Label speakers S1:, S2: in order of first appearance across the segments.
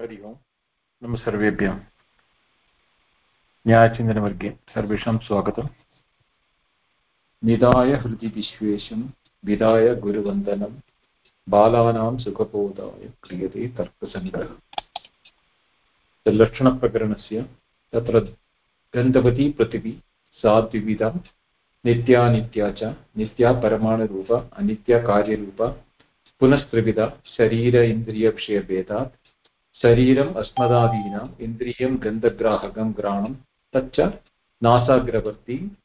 S1: हरि ओम् नमः सर्वेभ्यः। न्यायचिन्तनवर्गे सर्वेषां स्वागतम्। निधाय हृदि विश्वेशं विधाय गुरुवन्दनं बालानां सुखबोधाय क्रियते तर्कसङ्ग्रहः लक्षणप्रकरणस्य तत्र गन्धवती पृथिवी, सा द्विविधा, नित्यानित्या च, नित्या परमाणुरूप, अनित्या पुनस्त्रिविधा, शरीर इन्द्रियविषयभेदात् शरीरम् अस्मदादीनाम् इन्द्रियं गन्धग्राहकं घ्राणं तच्च नासाग्रवर्ती,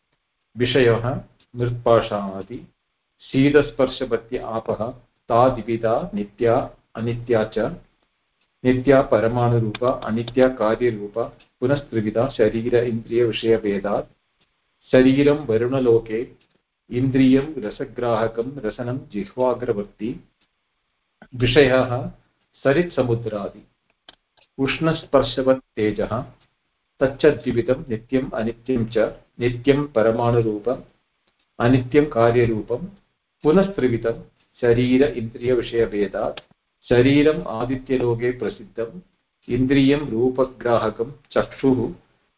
S1: विषयः मृत्पाषाणादि शीतस्पर्शवत्य आपः, तादिविधा, नित्या, अनित्या च, नित्या परमाणुरूपा, अनित्या कार्यरूपा, पुनस्त्रिविधा, शरीर इन्द्रियविषयभेदात् शरीरं वरुणलोके, इन्द्रियं रसग्राहकं, रसनं जिह्वाग्रवर्ती, विषयः सरित्समुद्रादि। उष्णस्पर्शवत् तेजः तच्च द्विविधं नित्यम् अनित्यं च, नित्यं परमाणुरूपम्, अनित्यं कार्यरूपं पुनस्त्रिविधं शरीर इन्द्रियविषयभेदात्, शरीरम् आदित्यलोके प्रसिद्धम्, इन्द्रियं रूपग्राहकं चक्षुः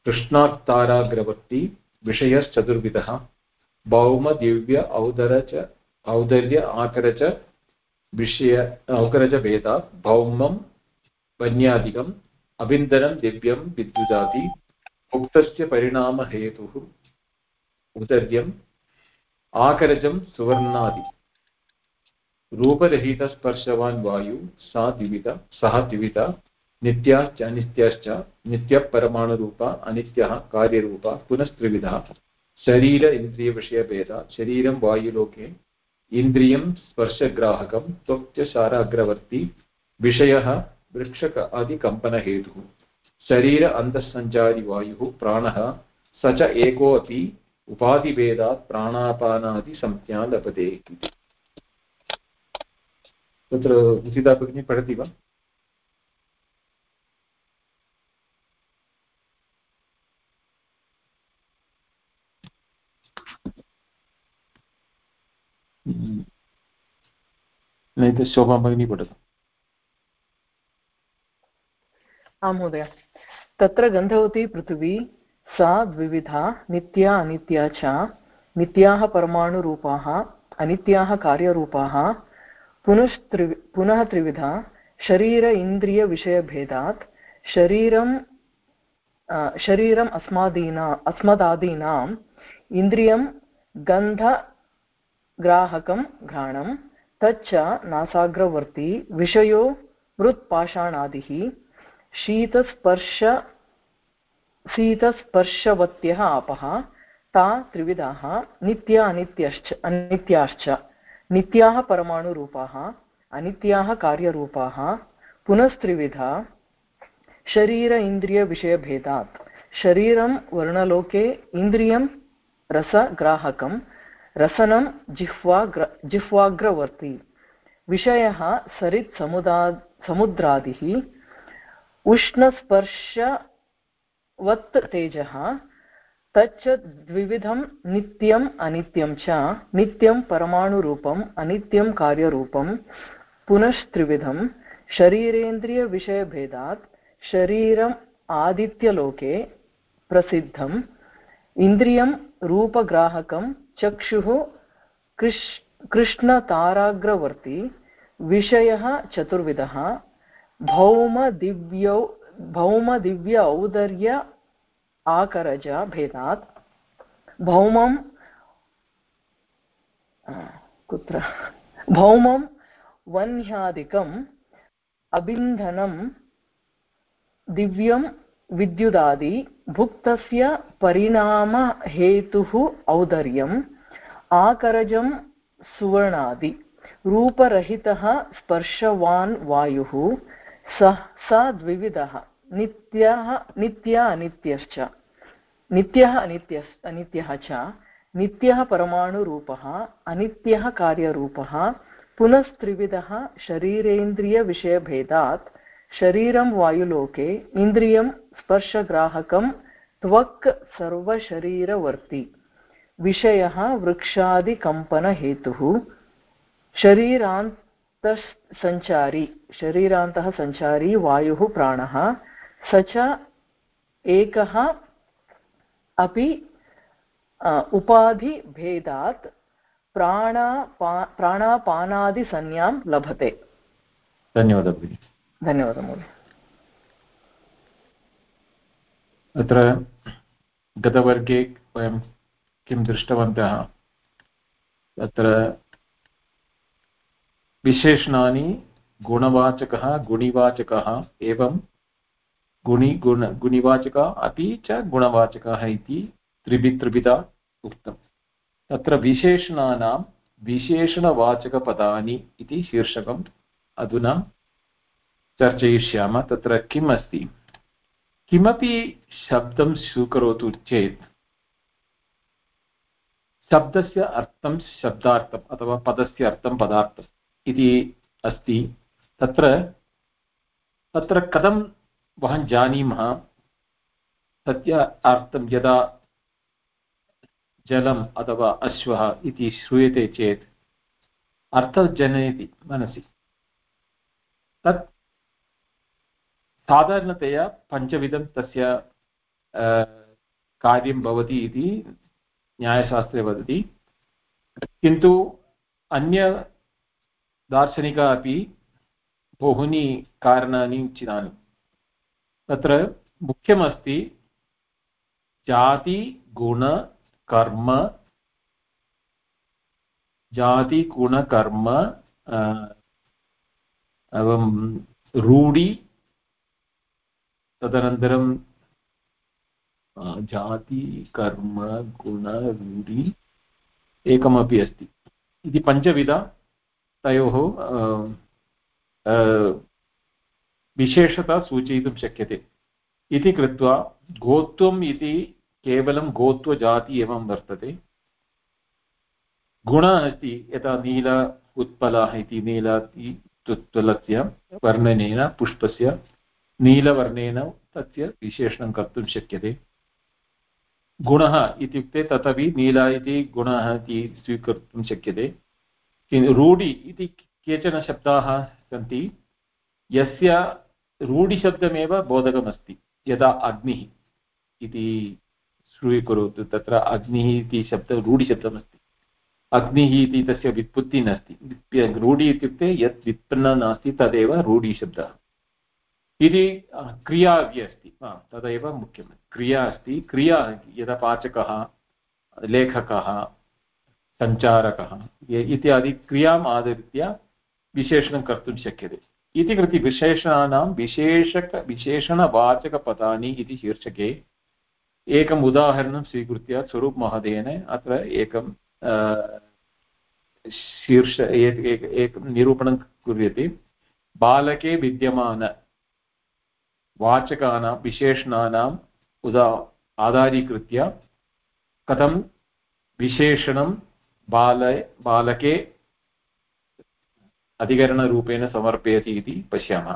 S1: कृष्णाक्ताराग्रवर्ती विषयश्चतुर्विधः भौमदिव्य औदर च, औदर्य, आकर च, विषय औकरजभेदात् भौमं वन्यादिकम् अभिन्दरं, दिव्यं, विद्युदादि उक्तस्य परिणामहेतुः उदर्यम्, आकरजं, सुवर्णादि। रूपरहितस्पर्शवान् वायु, सा द्विविध, सः द्विविध, नित्याश्च अनित्याश्च नित्यपरमाणुरूपा अनित्यः कार्यरूपा, पुनस्त्रिविधः। शरीर इन्द्रियविषयभेदात् शरीरं वायुलोके, इन्द्रियं स्पर्शग्राहकं त्वक् शाराग्रवर्ती, विषयः वृक्षक आदिकम्पनहेतुः शरीर अन्तःसञ्चारि वायुः प्राणः स च एकोऽपि उपाधिभेदात् प्राणापानादिसंज्ञा लभते तत्र उचिता भगिनी पठति वा? एतत् शोभा भगिनी पठतु।
S2: आं महोदय। तत्र गन्धवती पृथिवी, सा द्विविधा, नित्या अनित्या च, नित्याः परमाणुरूपाः, अनित्याः कार्यरूपाः पुनस्त्रि पुनः त्रिविधा, शरीर इन्द्रियविषयभेदात् शरीरं शरीरम् अस्मादीना, अस्मदादीनाम्, इन्द्रियं गन्धग्राहकं घ्राणं, तच्च नासाग्रवर्ती, विषयो मृत्पाषाणादिः शीतस्पर्श शीतस्पर्शवत्यः आपः, ता त्रिविधाः, नित्या अनित्यश्च अनित्याश्च। नित्याः परमाणुरूपाः, अनित्याः कार्यरूपाः, पुनस्त्रिविधा, शरीर इन्द्रियविषयभेदात् शरीरं वर्णलोके इन्द्रियं रसग्राहकं, रसनं जिह्वाग्र जिह्वाग्रवर्ती। विषयः सरित्समुदा समुद्रादिः उष्णस्पर्शवत् तेजः तच्च द्विविधं नित्यम् अनित्यं च, नित्यं परमाणुरूपम्, अनित्यं कार्यरूपं पुनश्त्रिविधं शरीरेन्द्रियविषयभेदात्, शरीरम् आदित्यलोके प्रसिद्धम्, इन्द्रियं रूपग्राहकं चक्षुः कृष्, कृष्णताराग्रवर्ती, विषयः चतुर्विधः भौमदिव्यौ भौमदिव्य औदर्य आकरज भेदात्। भौमं, कुत्र? भौमं वह्न्यादिकम् अबिन्धनं दिव्यं विद्युदादि भुक्तस्य परिणामहेतुः औदर्यम् आकरजं सुवर्णादि। रूपरहितः स्पर्शवान् वायुः सः स द्विविधः नित्यः नित्या अनित्यश्च नित्यः, अनित्यस्, अनित्यः च। नित्यः परमाणुरूपः, अनित्यः कार्यरूपः। पुनस्त्रिविधः शरीरेन्द्रियविषयभेदात्। शरीरं वायुलोके, इन्द्रियं स्पर्शग्राहकं, त्वक् सर्वशरीरवर्ति। विषयः वृक्षादिकम्पनहेतुः। शरीरान्त सञ्चारी शरीरान्तः सञ्चारी वायुः प्राणः। स च एकः अपि उपाधिभेदात् प्राणापा प्राणापानादिसंज्ञां लभते।
S1: धन्यवादः भगिनि।
S2: धन्यवादः महोदय।
S1: अत्र गतवर्गे वयं किं दृष्टवन्तः तत्र विशेषणानि गुणवाचकः, गुणिवाचकः एवं गुणि, गुण, गुणिवाचकः अपि च गुणवाचकः इति त्रिभि त्रिविधा उक्तम्। तत्र विशेषणानां विशेषणवाचकपदानि इति शीर्षकम् अधुना चर्चयिष्यामः। तत्र किम् अस्ति? किमपि शब्दं स्वीकरोतु चेत् शब्दस्य अर्थं शब्दार्थम् अथवा पदस्य अर्थं पदार्थम्। इति अस्ति। तत्र तत्र कथं वयं जानीमः? तस्य अर्थं यदा जलम् अथवा अश्वः इति श्रूयते चेत् अर्थः जनयति मनसि। तत् साधारणतया पञ्चविधं तस्य कार्यं भवति इति न्यायशास्त्रे वदति। किन्तु अन्य दार्शनिका अपि बहूनि कारणानि उचितानि तत्र मुख्यमस्ति जाति, गुण, कर्म जातिगुणकर्म एवं रूढि, तदनन्तरं जाति, कर्म, गुण, रूढि, एकमपि अस्ति। इति पञ्चविध। तयोः विशेषता सूचयितुं शक्यते। इति कृत्वा गोत्वम् इति केवलं गोत्वजाति एवं वर्तते। गुणः अस्ति यथा नील उत्पलः इति, नील उत्पलस्य वर्णनेन, पुष्पस्य नीलवर्णेन तस्य विशेषणं कर्तुं शक्यते। गुणः इत्युक्ते तदपि नील इति गुणः इति स्वीकर्तुं शक्यते। रूढि इति केचन शब्दाः सन्ति, यस्य रूढिशब्दमेव बोधकमस्ति, यदा अग्निः इति स्वीकरोतु, तत्र अग्निः इति शब्दः, रूढिशब्दमस्ति। अग्निः इति तस्य व्युत्पत्तिः नास्ति। रूढि इत्युक्ते यत् व्युत्पन्नः नास्ति, तदेव रूढिशब्दः। इति क्रिया अपि अस्ति। तदेव मुख्यं क्रिया अस्ति। क्रिया यदा पाचकः, लेखकः सञ्चारकः। इत्यादि क्रियाम् आधृत्य विशेषणं कर्तुं शक्यते। इति कृते विशेषणानां विशेषक विशेषणवाचकपदानि इति शीर्षके एकम् उदाहरणं स्वीकृत्य स्वरूप महोदयेन अत्र एकं शीर्ष एकं निरूपणं कुर्यते बालके विद्यमानवाचकानां विशेषणानाम् उदा आधारीकृत्य कथं विशेषणं बाल बालके अधिकरणरूपेण समर्पयति इति पश्यामः।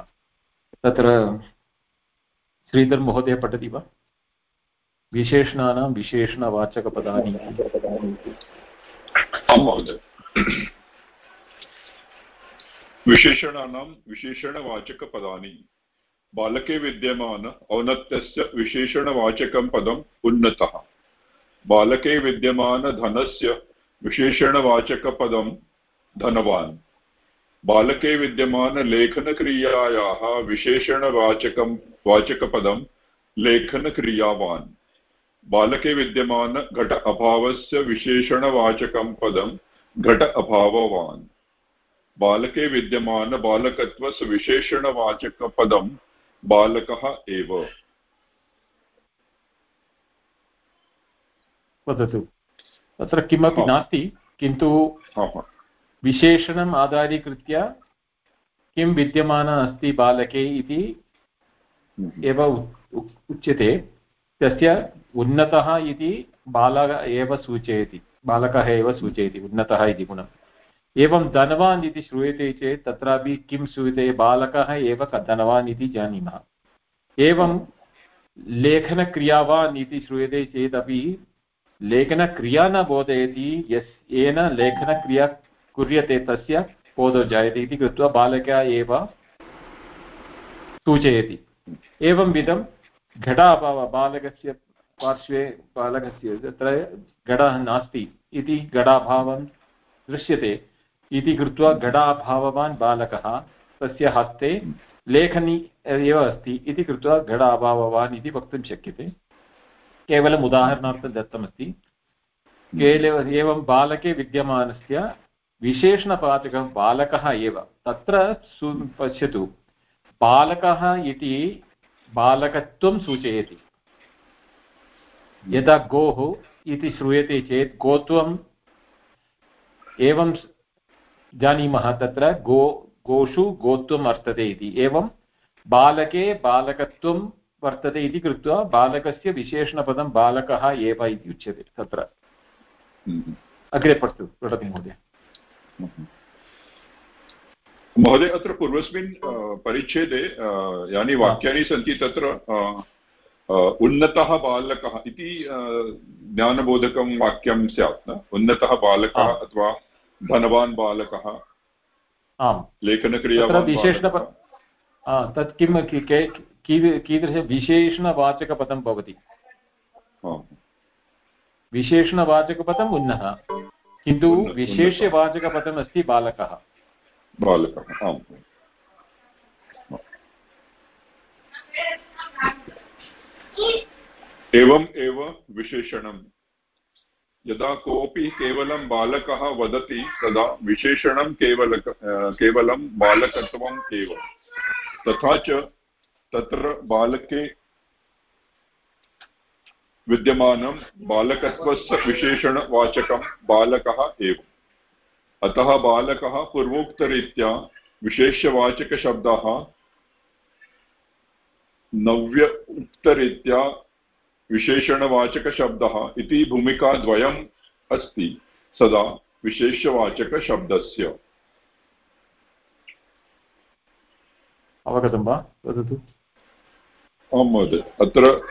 S1: तत्र श्रीधर् पठति वा? विशेषणानां विशेषणवाचकपदानि।
S3: आं महोदय। विशेषणानां विशेषणवाचकपदानि। बालके विद्यमान औन्नत्यस्य विशेषणवाचकं पदम् उन्नतः। बालके विद्यमानधनस्य विशेषणवाचकपदं धनवान्। बालके विद्यमानलेखनक्रियायाः विशेषणवाचकं वाचकपदं लेखनक्रियावान्। बालके विद्यमान घट अभावस्य विशेषणवाचकं पदं घट अभाववान्। बालके विद्यमान बालकत्वस्य विशेषणवाचकपदं बालकः एव।
S1: वदतु। तत्र किमपि नास्ति किन्तु विशेषणम् आधारीकृत्य किं विद्यमानः अस्ति बालके इति हम्म। एव उच्यते। तस्य उन्नतः इति बालः एव सूचयति बालकः एव सूचयति उन्नतः इति गुणम्। एवं धनवान् इति श्रूयते चेत् तत्रापि किं श्रूयते? बालकः एव धनवान् इति जानीमः। एवं लेखनक्रियावान् इति श्रूयते चेदपि लेखनक्रिया न बोधयति, यस् येन लेखनक्रिया कुर्यते तस्य बोधो जायते इति कृत्वा बालकः एव सूचयति। एवं विधं घटाभावः बालकस्य पार्श्वे, बालकस्य तत्र घटः नास्ति इति घटाभावं दृश्यते इति कृत्वा घटाभाववान् बालकः तस्य हस्ते लेखनी एव अस्ति इति कृत्वा घटाभाववान् इति वक्तुं शक्यते। केवलम् उदाहरणार्थं दत्तमस्ति। केवल एवं बालके विद्यमानस्य विशेषणपाचकः बालकः एव। तत्र सु पश्यतु। बालकः इति बालकत्वं सूचयति। यदा गोः इति श्रूयते चेत् गोत्वम् एवं जानीमः तत्र गो गोषु गोत्वं वर्तते इति। एवं बालके बालकत्वं वर्तते इति कृत्वा बालकस्य विशेषणपदं बालकः एव इति उच्यते तत्र। अग्रे पठतु पठतु महोदय।
S3: महोदय अत्र पूर्वस्मिन् परिच्छेदे यानि वाक्यानि सन्ति तत्र उन्नतः बालकः इति ज्ञानबोधकं वाक्यं स्यात् न? उन्नतः बालकः अथवा धनवान् बालकः?
S1: आम्।
S3: लेखनक्रिया
S1: विशेषण तत् किं कीदृशविशेषणवाचकपदं भवति। विशेषणवाचकपदम् उन्नः। किन्तु विशेष्यवाचकपदम् अस्ति बालकः।
S3: बालकः आम्। एवम् एव विशेषणं। यदा कोऽपि केवलं बालकः वदति तदा विशेषणं केवल केवलं बालकत्वम् एव तथा च तत्र बालके विद्यमानं बालकत्वस्य विशेषणवाचकं बालकः एव। अतः बालकः पूर्वोक्तरीत्या विशेष्यवाचकशब्दः नव्य उक्तरीत्या विशेषणवाचकशब्दः इति भूमिकाद्वयम् अस्ति, सदा विशेष्यवाचकशब्दस्य।
S1: अवगतं वा? वदतु।
S3: आं महोदय अत्र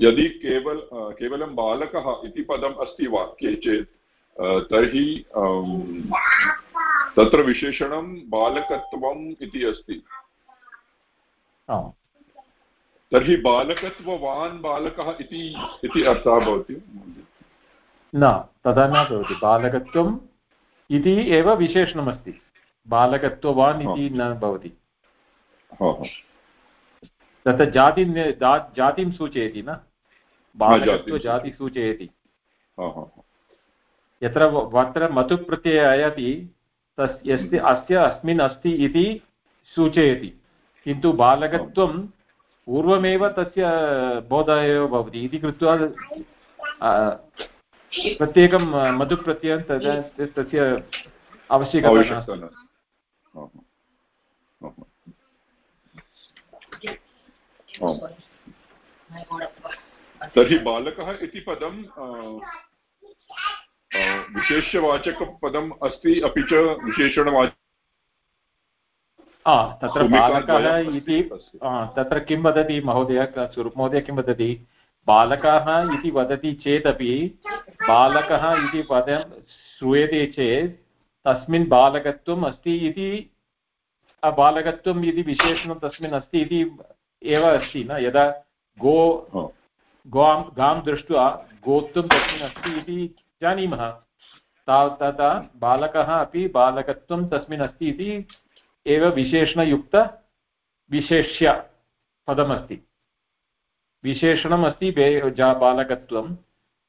S3: यदि केवल केवलं बालकः इति पदम् अस्ति वाक्ये चेत् तर्हि तत्र विशेषणं बालकत्वम् इति अस्ति। तर्हि बालकत्ववान् बालकः इति अर्थः भवति?
S1: न तथा न भवति। बालकत्वम् इति एव विशेषणमस्ति। बालकत्ववान् इति न भवति। तत्र जाति जातिं सूचयति न? बालकत्व जाति सूचयति। यत्र अत्र मतु प्रत्ययः आयाति तस् यस्य अस्य अस्मिन् अस्ति इति सूचयति। किन्तु बालकत्वं पूर्वमेव तस्य बोधः एव भवति इति कृत्वा प्रत्येकं मधुप्रत्ययं तदा तस्य आवश्यकता
S3: तर्हि बालकः इति पदं विशेष्यवाचकपदम् अस्ति अपि च विशेषणवाच
S1: तत्र बालकः इति तत्र किं वदति महोदय? महोदय किं वदति? बालकः इति वदति चेदपि बालकः इति पदं श्रूयते चेत् तस्मिन् बालकत्वम् अस्ति इति बालकत्वम् इति विशेषणं तस्मिन् अस्ति इति एव अस्ति न? यदा गो गां गां दृष्ट्वा गोत्वं तस्मिन् अस्ति इति जानीमः। तदा बालकः अपि बालकत्वं तस्मिन् अस्ति इति एव विशेषणयुक्त विशेष्य पदमस्ति। विशेषणम् अस्ति बालकत्वं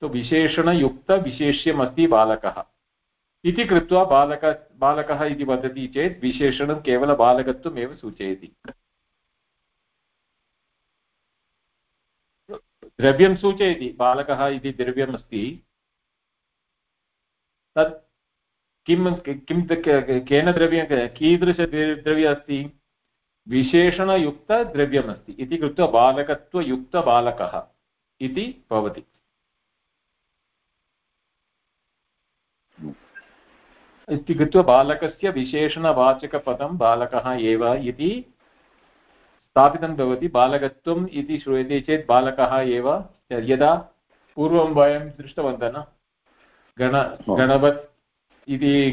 S1: तु विशेषणयुक्तविशेष्यमस्ति बालकः। इति कृत्वा बालक बालकः इति वदति चेत् विशेषणं केवलबालकत्वमेव सूचयति। द्रव्यं सूचयति, बालकः इति द्रव्यमस्ति, तत् किं किं केन द्रव्यं कीदृशद्रव्यम् अस्ति? विशेषणयुक्तद्रव्यमस्ति इति कृत्वा बालकत्वयुक्तबालकः इति भवति। इति कृत्वा बालकस्य विशेषणवाचकपदं बालकः एव इति स्थापितं भवति बालकत्वम् इति श्रूयते चेत् बालकः एव यदा पूर्वं वयं दृष्टवन्तः न? गण गणवत् इति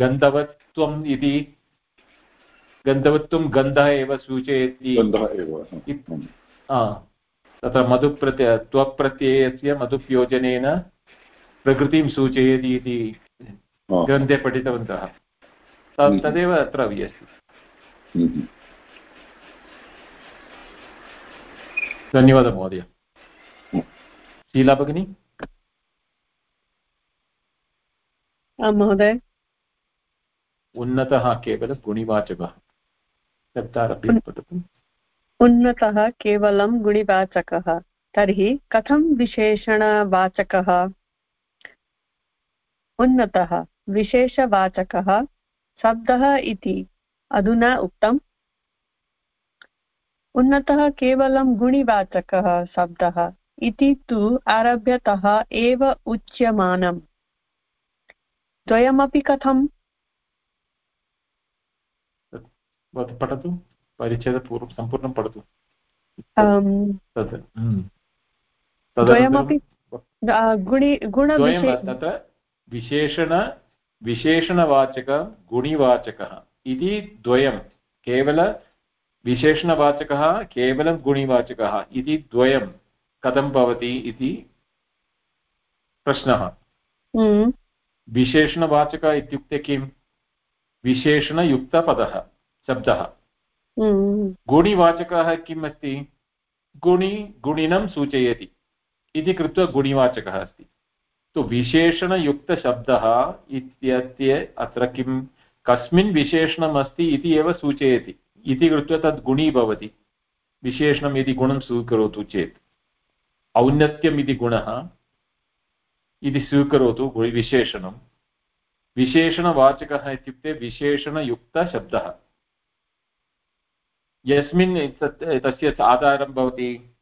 S1: गन्धवत्वम् इति गन्धवत्वं गन्धः एव सूचयति। तत्र मधुप्रत्यय त्वप्रत्ययस्य मधुप्योजनेन प्रकृतिं सूचयति इति ग्रन्थे पठितवन्तः। तदेव अत्र अस्ति धन्यवादः महोदय। शीला भगिनी
S4: महोदय।
S1: उन्नतः केवलं गुणिवाचकः। शब्दारभ्य पठतु।
S4: उन्नतः केवलं गुणिवाचकः। तर्हि कथं विशेषणवाचकः? उन्नतः विशेषवाचकः शब्दः इति अधुना उक्तम्। उन्नतः केवलं गुणिवाचकः शब्दः। इति तु आरभ्यतः एव उच्यमानम्। द्वयमपि कथम्?
S1: पठतु परिच्छेदपूर्वं सम्पूर्णं पठतु।
S4: द्वयमपि गुणि गुण
S1: विशेषण विशेषणवाचक गुणिवाचकः। इति द्वयं। केवल विशेषणवाचकः केवलं गुणिवाचकः इति द्वयं कथं भवति इति प्रश्नः।
S4: हम्म।
S1: विशेषणवाचकः इत्युक्ते किं विशेषणयुक्तपदः शब्दः।
S4: हम्म।
S1: गुणिवाचकः किम् अस्ति? गुणि गुणिनं सूचयति। इति कृत्वा गुणिवाचकः अस्ति। तु विशेषणयुक्तशब्दः इत्यस्य अत्र किं कस्मिन् विशेषणम् अस्ति इति एव सूचयति। इति कृत्वा तद् गुणी भवति। विशेषणं यदि गुणं स्वीकरोतु चेत्। औन्नत्यम् इति गुणः इति स्वीकरोतु विशेषणं विशेषणवाचकः इत्युक्ते विशेषणयुक्तशब्दः। यस्मिन् तस्य आधारं भवति।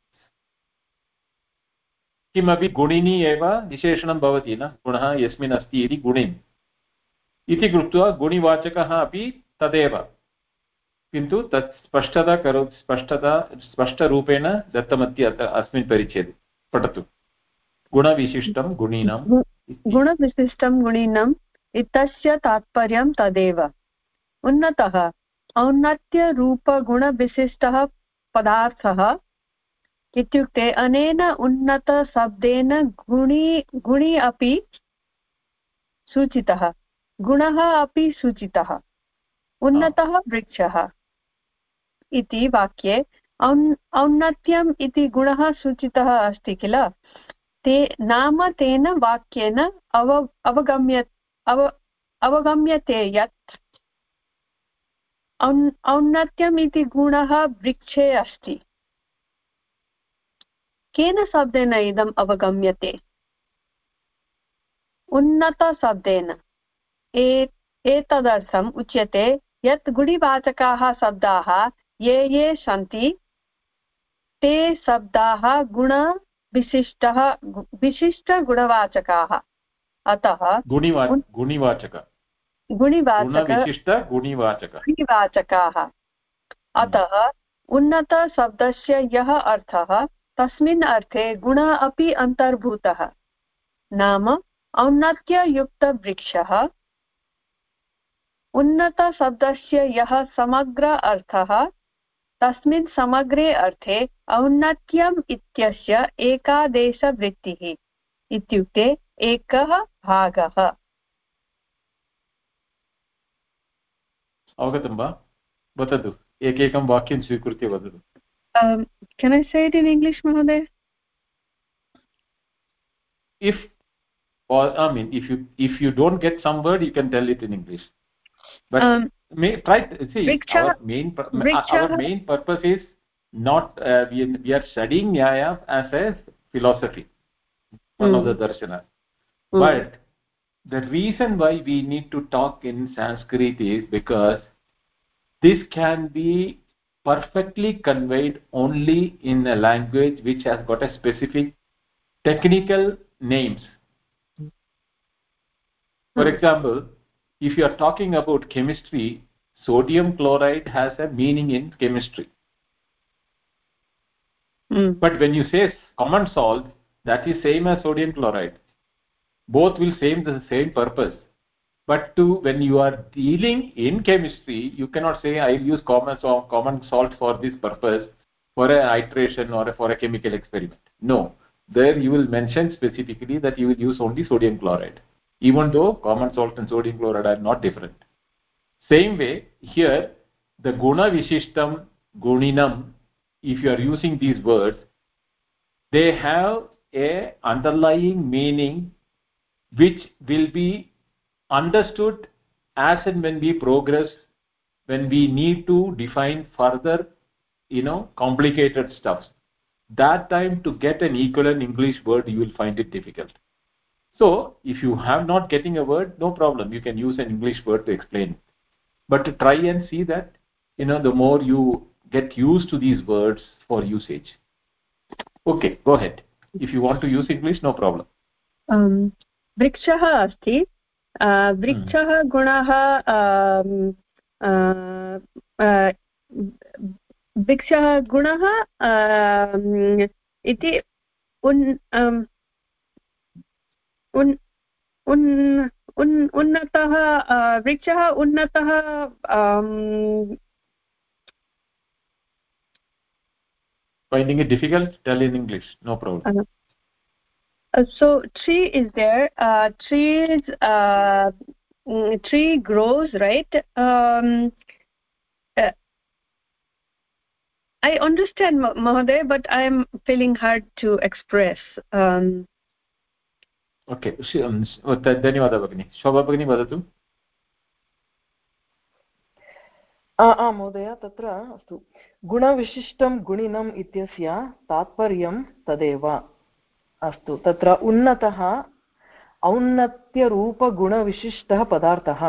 S1: किमपि गुणिनी एव विशेषणं भवति न? गुणः यस्मिन् अस्ति इति गुणिन्। इति कृत्वा गुणिवाचकः अपि तदेव। किन्तु तत् स्पष्टता करो स्पष्टता, स्पष्टरूपेण दत्तमस्ति अत्र अस्मिन् परिच्छेदे। पठतु। गुणविशिष्टं गुणीनां।
S4: गुणविशिष्टं गुणीनाम् इत्यस्य तात्पर्यं तदेव। उन्नतः, औन्नत्यरूपगुणविशिष्टः पदार्थः इत्युक्ते अनेन उन्नतशब्देन गुणि गुणि अपि सूचितः। गुणः अपि सूचितः। उन्नतः वृक्षः। इति वाक्ये। औन्, औन्नत्यम् इति गुणः सूचितः अस्ति किल? ते नाम तेन वाक्येन अव, अवगम्य, अव, अवगम्यते यत् औन्, औन्नत्यम् इति गुणः वृक्षे अस्ति। केन शब्देन इदम् अवगम्यते? उन्नतशब्देन। एतदर्थम् उच्यते यत् गुणिवाचकाः शब्दाः ये ये सन्ति ते शब्दाः गुणविशिष्टः विशिष्टगुणवाचकाः अतः
S1: गुणिवाचक।
S4: गुणिवाचकाः अतः उन्नतशब्दस्य यः अर्थः तस्मिन् अर्थे गुणः अपि अन्तर्भूतः। नाम औन्नत्ययुक्तवृक्षः। उन्नतशब्दस्य यः समग्र अर्थः तस्मिन् समग्रे अर्थे औन्नत्यम् इत्यस्य एकादेशवृत्तिः इत्युक्ते एकः भागः।
S1: अवगतं वा? वदतु एकैकं वाक्यं स्वीकृत्य वदतु।
S4: um, इङ्ग्लिश् महोदय?
S1: If or i mean if you if you don't get some word you can tell it in english. But um, may, try see our main our main purpose is not uh, we, we are studying nyaya as a philosophy one mm. of the darshana mm. but the reason why we need to talk in sanskrit is because this can be perfectly conveyed only in a language which has got a specific technical names for hmm. example if you are talking about chemistry sodium chloride has a meaning in chemistry.
S4: Mm.
S1: but when you say common salt that is the same as sodium chloride. Both will same the same purpose. But to when you are dealing in chemistry you cannot say i'll use common salt, common salt for this purpose for a iteration or for a chemical experiment. No. There you will mention specifically that you will use only sodium chloride even though common salt and sodium chloride are not different. Same way here the guna vishishtam guninam if you are using these words they have a underlying meaning which will be understood as and when we progress when we need to define further you know complicated stuff that time to get an equivalent english word you will find it difficult so if you have not getting a word no problem you can use an english word to explain but to try and see that you know the more you get used to these words for usage okay go ahead if you want to use english no problem
S4: um वृक्षः अस्ति वृक्षः गुणः वृक्षः गुणः इति उन् उन्नतः वृक्षः उन्नतः
S1: finding it difficult tell in english no problem uh,
S4: Uh, so tree is there uh, trees uh, mm, tree grows right um, uh, i understand mahoday but i am feeling hard to express um,
S1: okay धन्यवादः भगिनि शोभा भगिनी वदतु.
S2: महोदय तत्र अस्तु गुणविशिष्टं गुणिनम् इत्यस्य तात्पर्यं तदेव अस्तु तत्र उन्नतः औन्नत्यरूपगुणविशिष्टः पदार्थः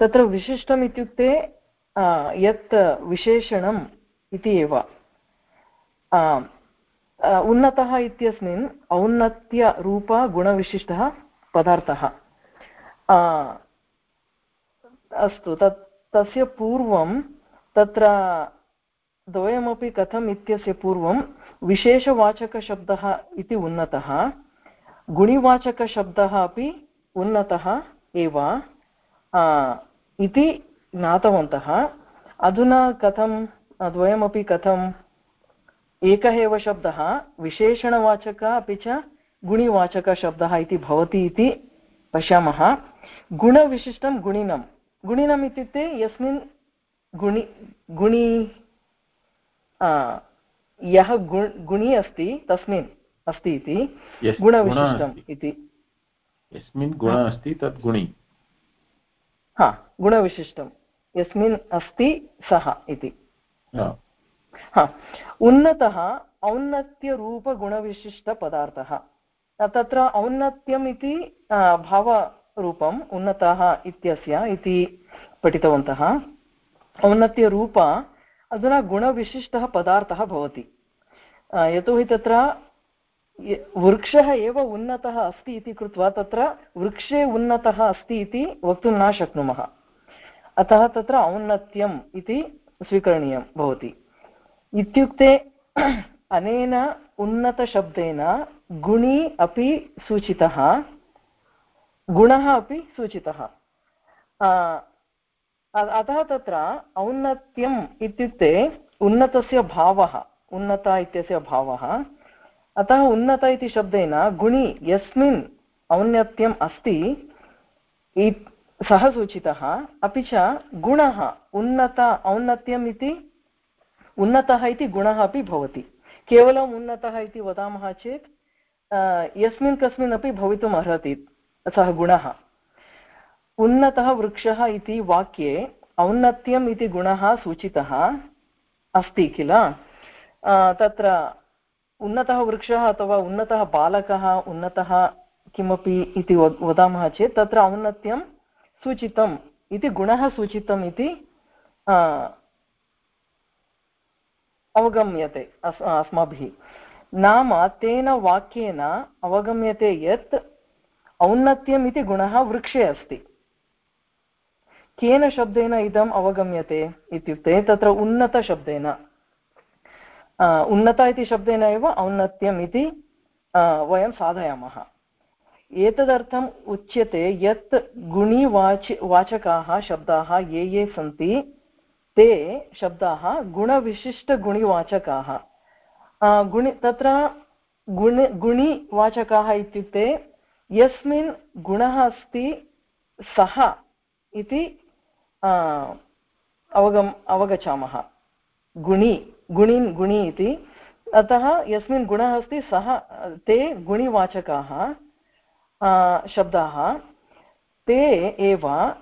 S2: तत्र विशिष्टम् इत्युक्ते यत् विशेषणम् इति एव उन्नतः इत्यस्मिन् औन्नत्यरूपगुणविशिष्टः पदार्थः। अस्तु, तत्, तस्य पूर्वं तत्र द्वयमपि कथम् इत्यस्य पूर्वं विशेषवाचकशब्दः इति उन्नतः, गुणिवाचकशब्दः अपि उन्नतः एव इति ज्ञातवन्तः। अधुना कथं, द्वयमपि कथम् एकः एव शब्दः विशेषणवाचकः अपि च गुणिवाचकशब्दः इति भवति इति पश्यामः। गुणविशिष्टं गुणिनं। गुणिनम् इत्युक्ते यस्मिन् गुणि गुणि यः गुण् गुणि अस्ति तस्मिन् अस्ति इति गुणविशिष्टम् इति।
S1: यस्मिन् गुणः अस्ति तत् गुणि।
S2: हा गुणविशिष्टं। यस्मिन् अस्ति सः इति। हा, उन्नतः औन्नत्यरूपगुणविशिष्टपदार्थः। तत्र औन्नत्यम् इति भावरूपम्, उन्नतः इत्यस्य इति पठितवन्तः। औन्नत्यरूप अधुना गुणविशिष्टः पदार्थः भवति। यतोहि तत्र वृक्षः एव उन्नतः अस्ति इति कृत्वा तत्र वृक्षे उन्नतः अस्ति इति वक्तुं न शक्नुमः। अतः तत्र औन्नत्यम् इति स्वीकरणीयं भवति। इत्युक्ते अनेन उन्नतशब्देन गुणि अपि सूचितः, गुणः अपि सूचितः। अतः तत्र औन्नत्यम् इत्युक्ते उन्नतस्य भावः, उन्नत इत्यस्य भावः। अतः उन्नत इति शब्देन गुणि यस्मिन् औन्नत्यम् अस्ति सः सूचितः। अपि च गुणः, उन्नत औन्नत्यम् इति उन्नतः इति गुणः अपि भवति। केवलम् उन्नतः इति वदामः चेत् यस्मिन् कस्मिन् अपि भवितुम् अर्हति सः गुणः। उन्नतः वृक्षः इति वाक्ये औन्नत्यम् इति गुणः सूचितः अस्ति किल? तत्र उन्नतः वृक्षः अथवा उन्नतः बालकः, उन्नतः किमपि इति वदामः चेत् तत्र औन्नत्यं सूचितम् इति गुणः सूचितम् इति अवगम्यते, अस् अस्माभिः। नाम तेन वाक्येन अवगम्यते यत् औन्नत्यम् इति गुणः वृक्षे अस्ति। केन शब्देन इदम् अवगम्यते इत्युक्ते तत्र उन्नतशब्देन। उन्नत इति शब्देन एव औन्नत्यम् इति वयं साधयामः। एतदर्थम् उच्यते यत् गुणिवाच, वाचकाः, शब्दाः ये ये सन्ति ते शब्दाः गुणविशिष्टगुणिवाचकाः। गुणि, तत्र गुणि, गुणिवाचकाः इत्युक्ते यस्मिन् गुणः अस्ति सः इति अवगम्, अवगच्छामः। गुणि, गुणिन् गुणि इति। अतः यस्मिन् गुणः अस्ति सः, ते गुणिवाचकाः शब्दाः। ते एव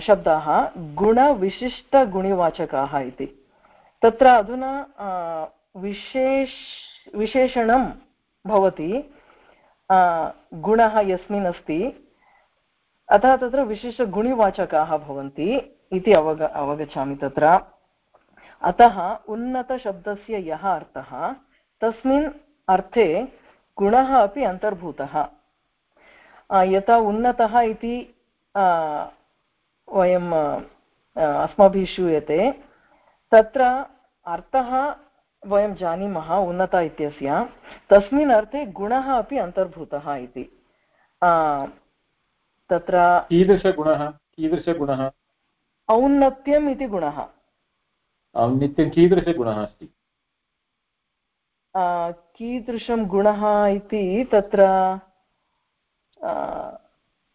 S2: शब्दाः गुणविशिष्टगुणिवाचकाः इति तत्र अधुना विशेष विशेषणं भवति गुणः यस्मिन् अस्ति अतः तत्र विशिष्टगुणिवाचकाः भवन्ति इति अवग अवगच्छामि तत्र अतः उन्नतशब्दस्य यः अर्थः तस्मिन् अर्थे गुणः अपि अन्तर्भूतः यथा उन्नतः इति वयं अस्माभिः श्रूयते। तत्र अर्थः वयं जानीमः उन्नत इत्यस्य। तस्मिन् अर्थे गुणः अपि अन्तर्भूतः इति। तत्र
S1: कीदृशगुणः? कीदृशगुणः?
S2: औन्नत्यम् इति गुणः।
S1: औन्नत्यं कीदृशगुणः अस्ति?
S2: कीदृशं गुणः इति तत्र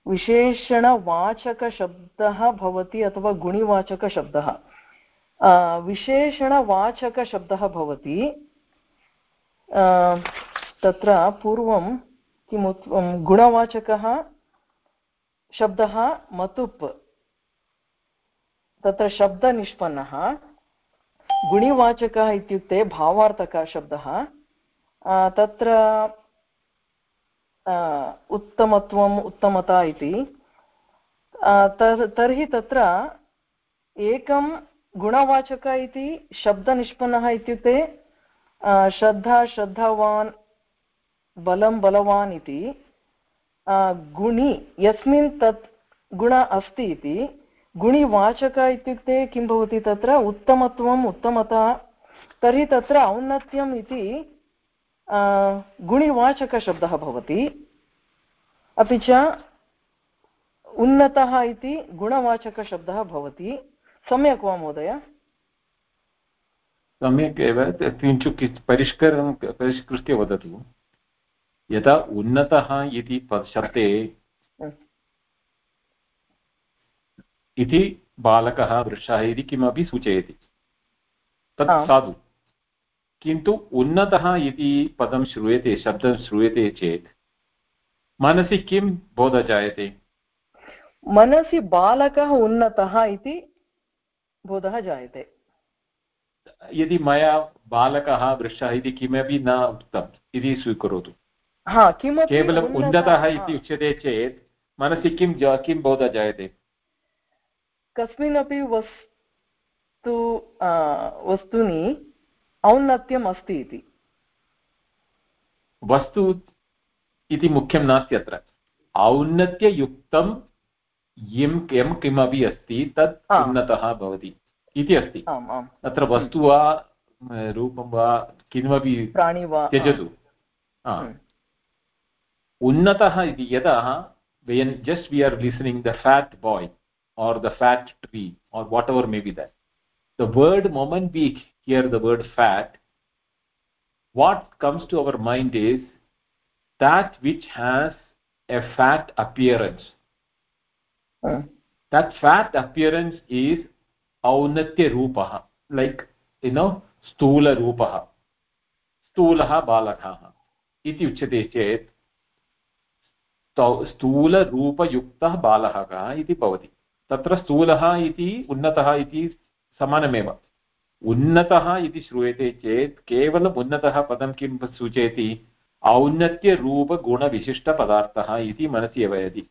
S2: विशेषणवाचकशब्दः भवति अथवा गुणिवाचकशब्दः। विशेषणवाचकशब्दः भवति। तत्र पूर्वं किम् गुणवाचकः शब्दः मतुप्। तत्र शब्दनिष्पन्नः। गुणिवाचकः इत्युक्ते भावार्थकः शब्दः तत्र उत्तमत्वम् उत्तमता इति। तर्हि तत्र एकं गुणवाचक इति, शब्दनिष्पन्नः इत्युक्ते श्रद्धा, श्रद्धावान्, बलं, बलवान् इति। गुणि, यस्मिन् तत् गुण अस्ति इति। गुणिवाचक इत्युक्ते किं भवति तत्र? उत्तमत्वम्, उत्तमता। तर्हि तत्र औन्नत्यम् इति गुणिवाचकशब्दः भवति अपि च उन्नतः इति गुणवाचकशब्दः भवति सम्यक् वा महोदय
S1: सम्यक् एव किञ्चित् परिष्करणं परिष्कृत्य वदतु यदा उन्नतः इति शब्दे इति बालकः वृक्षः इति किमपि सूचयति तत् साधु किन्तु उन्नतः इति पदं श्रूयते शब्दं श्रूयते चेत् मनसि किं बोधः जायते
S2: मनसि बालकः उन्नतः इति बोधः जायते।
S1: यदि मया बालकः वृक्षः इति किमपि न उक्तम् इति स्वीकरोतु। केवलम् उन्नतः इति उच्यते चेत् मनसि किं किं बोधः जायते
S2: कस्मिन्नपि वस्तु वस्तूनि औन्नत्यम् अस्ति इति।
S1: वस्तु इति मुख्यं नास्ति अत्र। औन्नत्ययुक्तं यं यं किमपि अस्ति तत् उन्नतः भवति इति अस्ति। अत्र वस्तु वा रूपं वा किमपि
S2: प्राणि वा
S1: त्यजतु। हम्म। उन्नतः इति यदा when just we are listening the fat boy or the fat tree or whatever may be that the word moment we hear the word fat what comes to our mind is that which has a fat appearance uh. that fat appearance is aunatya rupah like you know स्थूल रूपः स्थूलः बालकः इति उच्यते चेत् स्थूलरूपयुक्तः बालः कः इति भवति तत्र स्थूलः इति उन्नतः इति समानमेव उन्नतः इति श्रूयते चेत् केवलम् उन्नतः पदं किं सूचयति? औन्नत्यरूपगुणविशिष्टपदार्थः इति मनसि एवयति।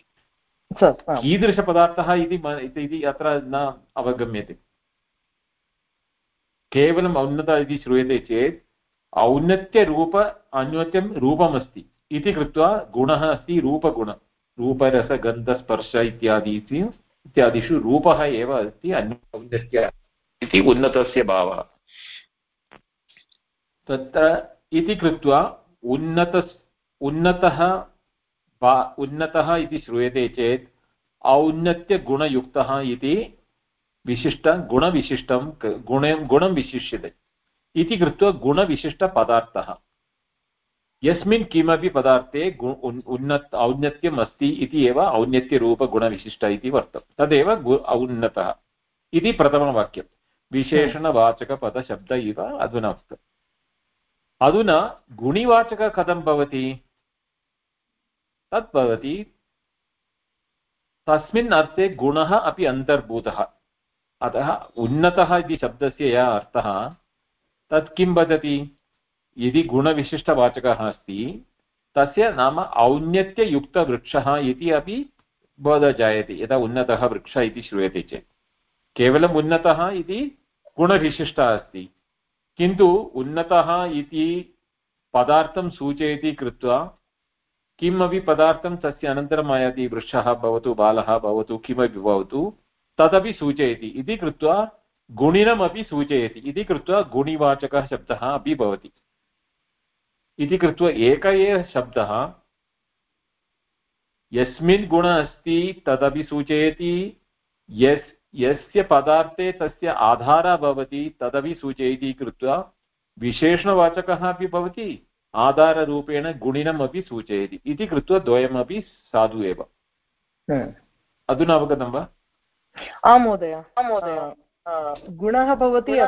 S1: कीदृशपदार्थः इति अत्र न अवगम्यते। केवलम् औन्नत इति श्रूयते चेत् औन्नत्यरूप अन्योत्यं रूपमस्ति। इति कृत्वा गुणः अस्ति रूपगुण। रूपरसगन्धस्पर्श इत्यादि इत्यादिषु रूपः एव अस्ति अन्य औन्नत्य इति उन्नतस्य भावः। तत्र इति कृत्वा उन्नत उन्नतः उन्नतः इति श्रूयते चेत् औन्नत्यगुणयुक्तः इति विशिष्ट गुणविशिष्टं गुणे गुणं विशिष्यते। इति कृत्वा गुणविशिष्टपदार्थः। यस्मिन् किमपि पदार्थे उन्नत औन्नत्यम् अस्ति इति एव औन्नत्यरूपगुणविशिष्ट इति वर्तते। तदेव औन्नतः। इति प्रथमवाक्यं विशेषणवाचकपदशब्द इव अधुना उक्तम् अधुना गुणिवाचकः कथं भवति। तत् भवति, तस्मिन् अर्थे गुणः अपि अन्तर्भूतः। अतः उन्नतः इति शब्दस्य यः अर्थः, तत् किं वदति? यदि गुणविशिष्टवाचकः अस्ति, तस्य नाम औन्नत्ययुक्तवृक्षः इति अपि बोधः जायते यदा उन्नतः वृक्षः इति श्रूयते चेत्। केवलम् उन्नतः इति गुणविशिष्टः अस्ति। किन्तु उन्नतः इति पदार्थं सूचयति कृत्वा किमपि पदार्थं तस्य अनन्तरम् आयाति, वृक्षः भवतु, बालः भवतु, किमपि भवतु, तदपि सूचयति। इति कृत्वा गुणिनमपि सूचयति। इति कृत्वा गुणिवाचकः शब्दः अपि भवति। इति कृत्वा एक एव शब्दः, यस्मिन् गुण अस्ति, तदपि सूचयति, यस् यस्य पदार्थे तस्य आधारः भवति तदपि सूचयति कृत्वा विशेषणवाचकः अपि भवति आधाररूपेण गुणिनम् अपि सूचयति इति कृत्वा द्वयमपि साधु एव। अधुना अवगतं वा?
S2: आं महोदय। गुणः भवति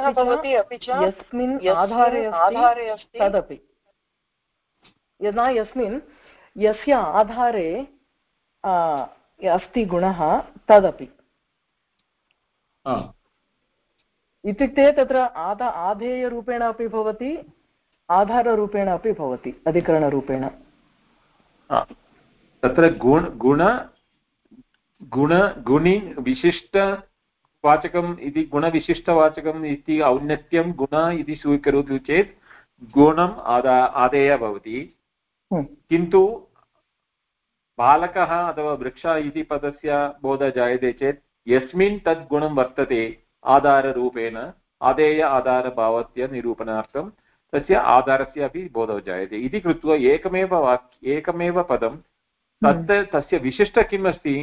S2: अपि च यस्मिन् आधारे अस्ति तदपि। यदा यस्मिन् यस्य आधारे अस्ति गुणः तदपि। इत्युक्ते तत्र आधा आधेयरूपेण अपि भवति आधाररूपेण अपि भवति अधिकरणरूपेण।
S1: तत्र गुण गुण गुण गुणि विशिष्टवाचकम् इति गुणविशिष्टवाचकम् इति औन्नत्यं गुण इति स्वीकरोतु चेत् गुणम् आदा आदेयः भवति। हम्म। किन्तु बालकः अथवा वृक्षः इति पदस्य बोधः जायते चेत् यस्मिन् तद् गुणं वर्तते आधाररूपेण आदेय आधारभावस्य निरूपणार्थं तस्य आधारस्य अपि बोधः जायते। इति कृत्वा एकमेव वाक् एकमेव पदं तत् हम्म। तस्य विशिष्ट किम् अस्ति?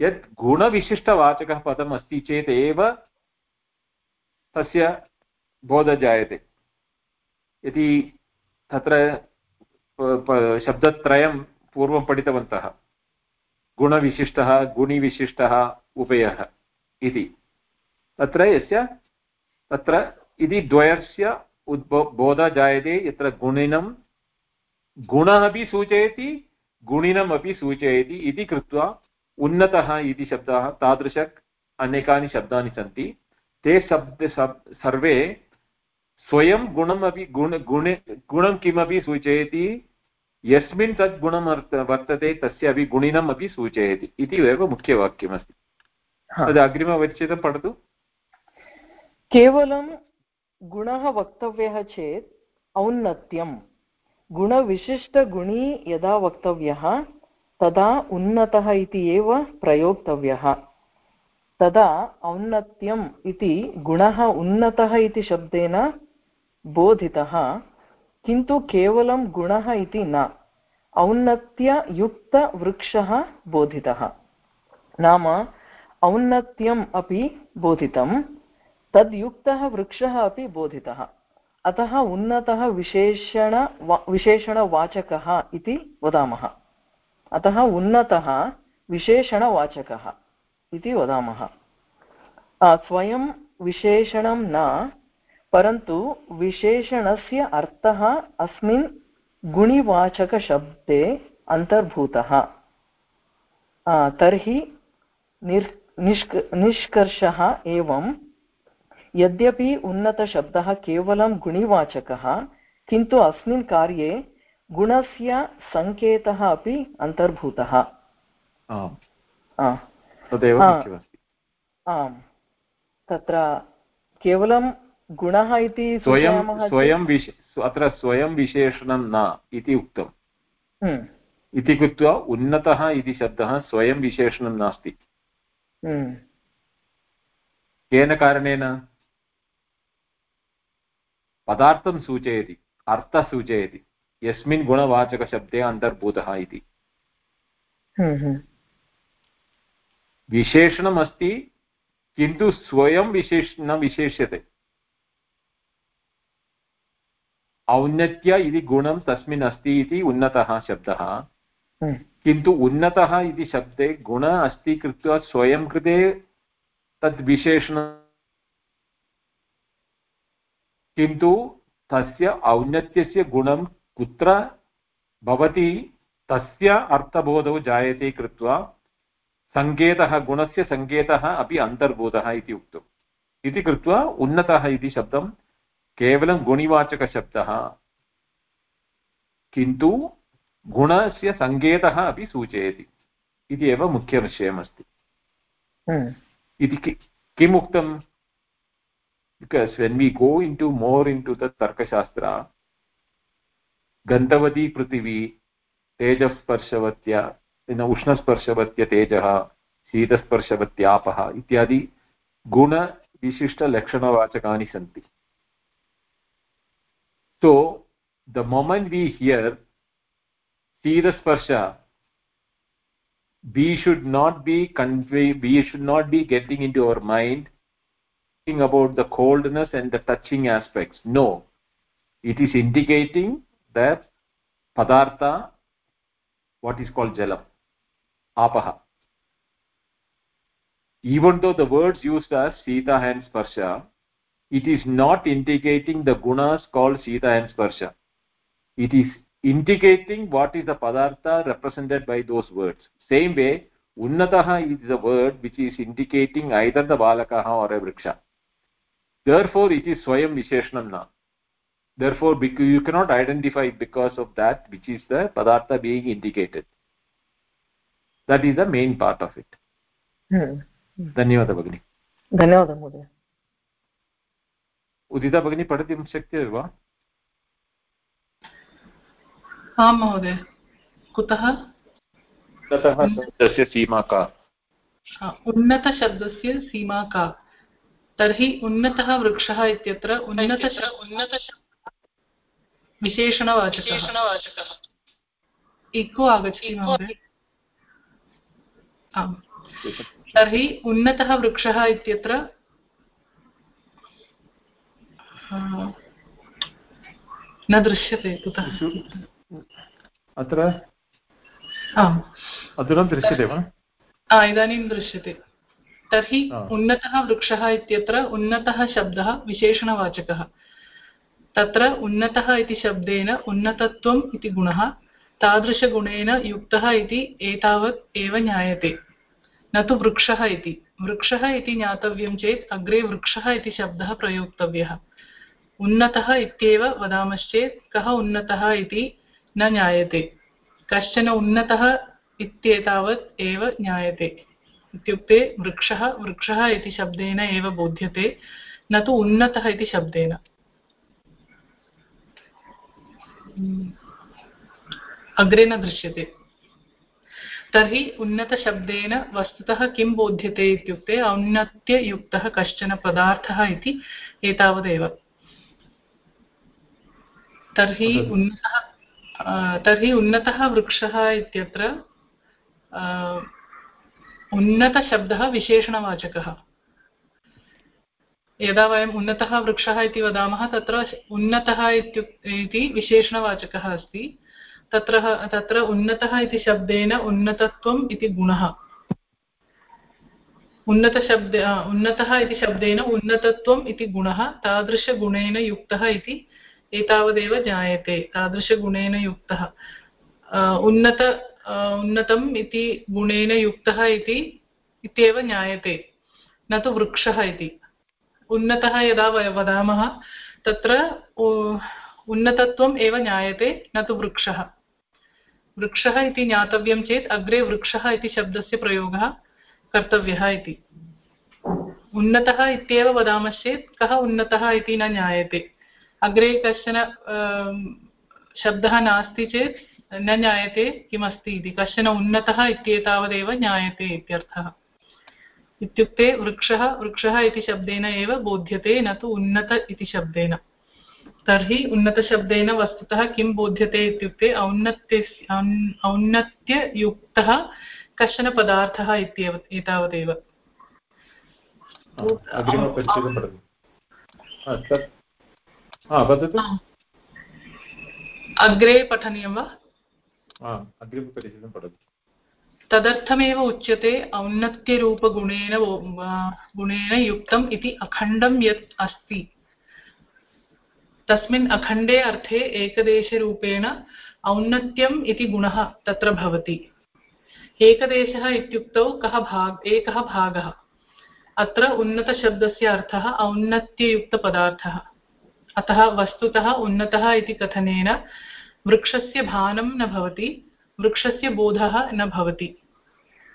S1: यत् गुणविशिष्टवाचकः पदम् अस्ति चेत् एव तस्य बोधः जायते। यदि तत्र शब्दत्रयं पूर्वं पठितवन्तः। गुणविशिष्टः, गुणिविशिष्टः उभयः इति। तत्र यस्य, तत्र इति द्वयस्य उद्बो, बोधः जायते यत्र गुणिनं, गुणः अपि सूचयति, गुणिनम् अपि सूचयति इति कृत्वा उन्नतः इति शब्दाः, तादृश अनेकानि शब्दानि सन्ति। ते शब्द सर्वे स्वयं गुणम् अपि गुण, गुणे, गुणं किमपि सूचयति यस्मिन् तद् गुणं वर्तते तस्य अपि गुणिनम् अपि सूचयति। इति एव मुख्यवाक्यमस्ति। तद् अग्रिमपरिच्छेदं पठतु।
S2: केवलं गुणः वक्तव्यः चेत् औन्नत्यं। गुणविशिष्टगुणी यदा वक्तव्यः तदा उन्नतः इति एव प्रयोक्तव्यः। तदा औन्नत्यम् इति गुणः उन्नतः इति शब्देन बोधितः। किन्तु केवलं गुणः इति न। औन्नत्ययुक्तवृक्षः बोधितः। नाम औन्नत्यम् अपि बोधितं, तद्युक्तः वृक्षः अपि बोधितः। अतः उन्नतः विशेषण विशेषणवाचकः इति वदामः। अतः उन्नतः विशेषणवाचकः इति वदामः। स्वयं विशेषणं न परन्तु विशेषणस्य अर्थः अस्मिन् गुणिवाचकशब्दे अन्तर्भूतः। तर्हि निर् निष्क निष्कर्षः एवं यद्यपि उन्नतशब्दः केवलं गुणिवाचकः किन्तु अस्मिन् कार्ये गुणस्य सङ्केतः अपि अन्तर्भूतः। आम्। तत्र केवलं गुणः इति
S1: स्वयं स्वयं विश अत्र स्वयं विशेषणं न इति उक्तम् हम्म। इति कृत्वा उन्नतः इति शब्दः स्वयं विशेषणं नास्ति हम्म। केन कारणेन पदार्थं सूचयति अर्थः सूचयति यस्मिन् गुणवाचकशब्दे अन्तर्भूतः इति
S2: हम्म।
S1: विशेषणमस्ति किन्तु स्वयं विशेष न विशेष्यते औन्नत्य इति गुणं तस्मिन् अस्ति इति उन्नतः शब्दः
S2: हम्म।
S1: किन्तु उन्नतः इति शब्दे गुण अस्ति कृत्वा स्वयं कृते तद् विशेषण किन्तु तस्य औन्नत्यस्य गुणं कुत्र भवति तस्य अर्थबोधौ जायते कृत्वा सङ्केतः गुणस्य सङ्केतः अपि अन्तर्भूतः इति उक्तम् इति कृत्वा उन्नतः इति शब्दं केवलं गुणिवाचकशब्दः। किन्तु गुणस्य सङ्केतः अपि सूचयति। इति एव मुख्यविषयमस्ति
S2: हम्म।
S1: इति किम् उक्तम् because when we go into more into the tarkashastra गन्तवती पृथिवी तेजस्पर्शवत्या उष्णस्पर्शवत्य तेजः शीतस्पर्शवत्यापः इत्यादि गुणविशिष्टलक्षणवाचकानि सन्ति। So the moment we hear Tira Sparsha, we should not be convey, we should not be getting into our mind thinking about the coldness and the touching aspects. No. It is indicating that Padartha, what is called Jalam, Apaha. Even though the words used are Sita and Sparsha, it is not indicating the gunas called sita and sparsha it is indicating what is the padartha represented by those words same way unnatah is the word which is indicating either the balakah or a vriksha therefore it is swayam visheshanam na therefore you cannot identify it because of that which is the padartha being indicated that is the main part of it धन्यवादः भगिनि
S2: धन्यवादः महोदय
S1: उदिता भगिनी पठितुं शक्यते वा?
S5: आं महोदय। कुतः?
S1: ततः तस्य सीमा का?
S5: उन्नतशब्दस्य सीमा का? तर्हि उन्नतः वृक्षः इत्यत्र उन्नत उन्नत विशेषणवाचकः। इको आगच्छति महोदय। आम्। तर्हि उन्नतः वृक्षः इत्यत्र न दृश्यते कुतः?
S1: अत्र? अधुना दृश्यते वा?
S5: इदानीं दृश्यते। तर्हि उन्नतः वृक्षः इत्यत्र उन्नतः शब्दः विशेषणवाचकः। तत्र उन्नतः इति शब्देन उन्नतत्वम् इति गुणः तादृशगुणेन युक्तः इति एतावत् एव ज्ञायते। न तु वृक्षः इति। वृक्षः इति ज्ञातव्यं चेत् अग्रे वृक्षः इति शब्दः प्रयोक्तव्यः। उन्नतः इत्येव वदामश्चेत् कः उन्नतः इति न ज्ञायते। कश्चन उन्नतः इत्येतावत् एव ज्ञायते। इत्युक्ते वृक्षः वृक्षः इति शब्देन एव बोध्यते, न तु उन्नतः इति शब्देन। अग्रे न दृश्यते। तर्हि उन्नतशब्देन वस्तुतः किं बोध्यते इत्युक्ते औन्नत्ययुक्तः कश्चन पदार्थः इति एतावदेव। तर्हि उन्नतः तर्हि उन्नतः वृक्षः इत्यत्र उन्नतशब्दः विशेषणवाचकः। यदा वयम् उन्नतः वृक्षः इति वदामः तत्र उन्नतः इति विशेषणवाचकः अस्ति। तत्र तत्र उन्नतः इति शब्देन उन्नतत्वम् इति गुणः। उन्नतशब्द उन्नतः इति शब्देन उन्नतत्वम् इति गुणः तादृशगुणेन युक्तः इति एतावदेव ज्ञायते तादृशगुणेन युक्तः। उन्नत उन्नतम् इति गुणेन युक्तः इति, इत्येव ज्ञायते। न तु वृक्षः इति। उन्नतः यदा वदामः, तत्र उन्नतत्वम् एव ज्ञायते, न तु वृक्षः। वृक्षः इति ज्ञातव्यं चेत् अग्रे वृक्षः इति शब्दस्य प्रयोगः कर्तव्यः इति। उन्नतः इत्येव वदामश्चेत् कः उन्नतः इति न ज्ञायते। अग्रे कश्चन शब्दः नास्ति चेत् न ज्ञायते किमस्ति इति। कश्चन उन्नतः इत्येतावदेव ज्ञायते इत्यर्थः। इत्युक्ते वृक्षः वृक्षः इति शब्देन एव बोध्यते, न तु उन्नत इति शब्देन। तर्हि उन्नतशब्देन वस्तुतः किं बोध्यते इत्युक्ते औन्नत्य औन्नत्ययुक्तः कश्चन पदार्थः इत्येव, एतावदेव।
S1: वदतु
S5: अग्रे पठनीयं वा?
S1: पठतु।
S5: तदर्थमेव उच्यते औन्नत्यरूपगुणेन गुणेन युक्तम् इति अखण्डं यत् अस्ति। तस्मिन् अखण्डे अर्थे एकदेशरूपेण औन्नत्यम् इति गुणः तत्र भवति। एकदेशः इत्युक्तौ कः भाग एकः भागः। अत्र उन्नतशब्दस्य अर्थः औन्नत्ययुक्तपदार्थः। अतः वस्तुतः उन्नतः इति कथनेन वृक्षस्य भानं न भवति, वृक्षस्य बोधः न भवति।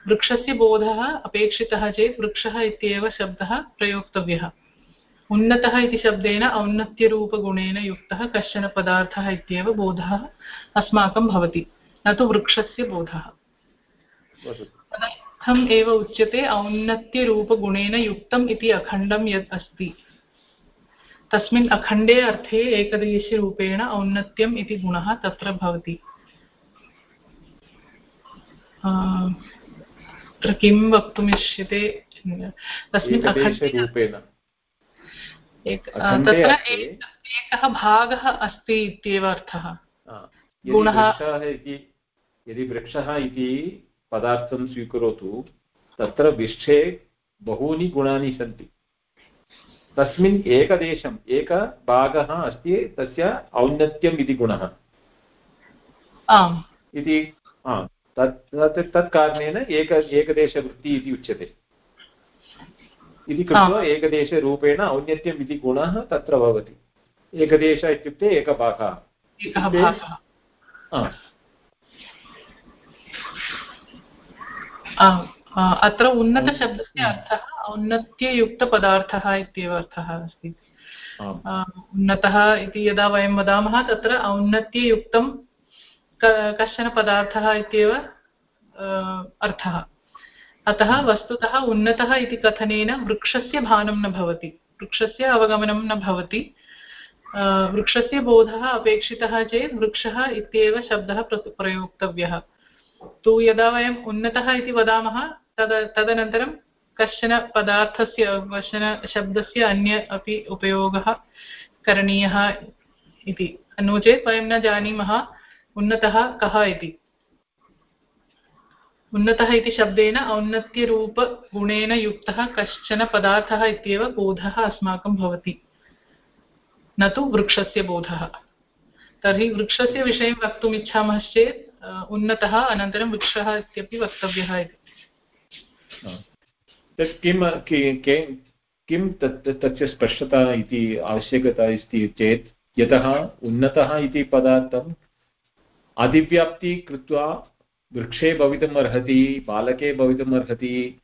S5: वृक्षस्य बोधः अपेक्षितः चेत् वृक्षः इत्येव शब्दः प्रयोक्तव्यः। उन्नतः इति शब्देन औन्नत्यरूपगुणेन युक्तः कश्चन पदार्थः इत्येव बोधः अस्माकं भवति, न तु वृक्षस्य बोधः। तदर्थम् एव उच्यते औन्नत्यरूपगुणेन युक्तम् इति अखण्डं यत् अस्ति। तस्मिन् अखण्डे अर्थे एकदेशीरूपेण औन्नत्यम् इति गुणः तत्र भवति। तत्र किं वक्तुमिष्यते? तस्मिन्
S1: अखण्डरूपेण
S5: तत्र एकः भागः अस्ति इत्येव अर्थः।
S1: गुणः यदि वृक्षः इति पदार्थं स्वीकरोतु तत्र विष्ठे बहूनि गुणानि सन्ति। तस्मिन् एकदेशम् एकभागः अस्ति तस्य औन्नत्यम् इति गुणः। इति तत् तत् कारणेन एक एकदेशवृत्तिः इति उच्यते। इति कृत्वा एकदेशरूपेण औन्नत्यम् इति गुणः तत्र भवति। एकदेश इत्युक्ते एकभागः।
S5: अत्र उन्नतशब्दस्य अर्थः औन्नत्ययुक्तपदार्थः इत्येव अर्थः अस्ति. उन्नतः इति यदा वयं वदामः तत्र औन्नत्ययुक्तं कश्चन पदार्थः इत्येव अर्थः. अतः वस्तुतः उन्नतः इति कथनेन वृक्षस्य भानं न भवति. वृक्षस्य अवगमनं न भवति. वृक्षस्य बोधः अपेक्षितः चेत् वृक्षः इत्येव शब्दः प्रयोक्तव्यः. तु यदा वयम् उन्नतः इति वदामः तद, तदनन्तरं कश्चन पदार्थस्य, कश्चन शब्दस्य अन्य अपि उपयोगः करणीयः इति। नो चेत् वयं न जानीमः उन्नतः कः इति। उन्नतः इति शब्देन औन्नत्यरूपगुणेन युक्तः कश्चन पदार्थः इत्येव बोधः अस्माकं भवति। न तु वृक्षस्य बोधः। तर्हि वृक्षस्य विषये वक्तुम् इच्छामश्चेत्, उन्नतः अनन्तरं वृक्षः इत्यपि वक्तव्यः इति।
S1: किं किं तत् तस्य स्पष्टता इति आवश्यकता अस्ति चेत् यतः उन्नतः इति पदार्थम् अधिव्याप्ति कृत्वा वृक्षे भवितुम् अर्हति बालके भवितुम् अर्हति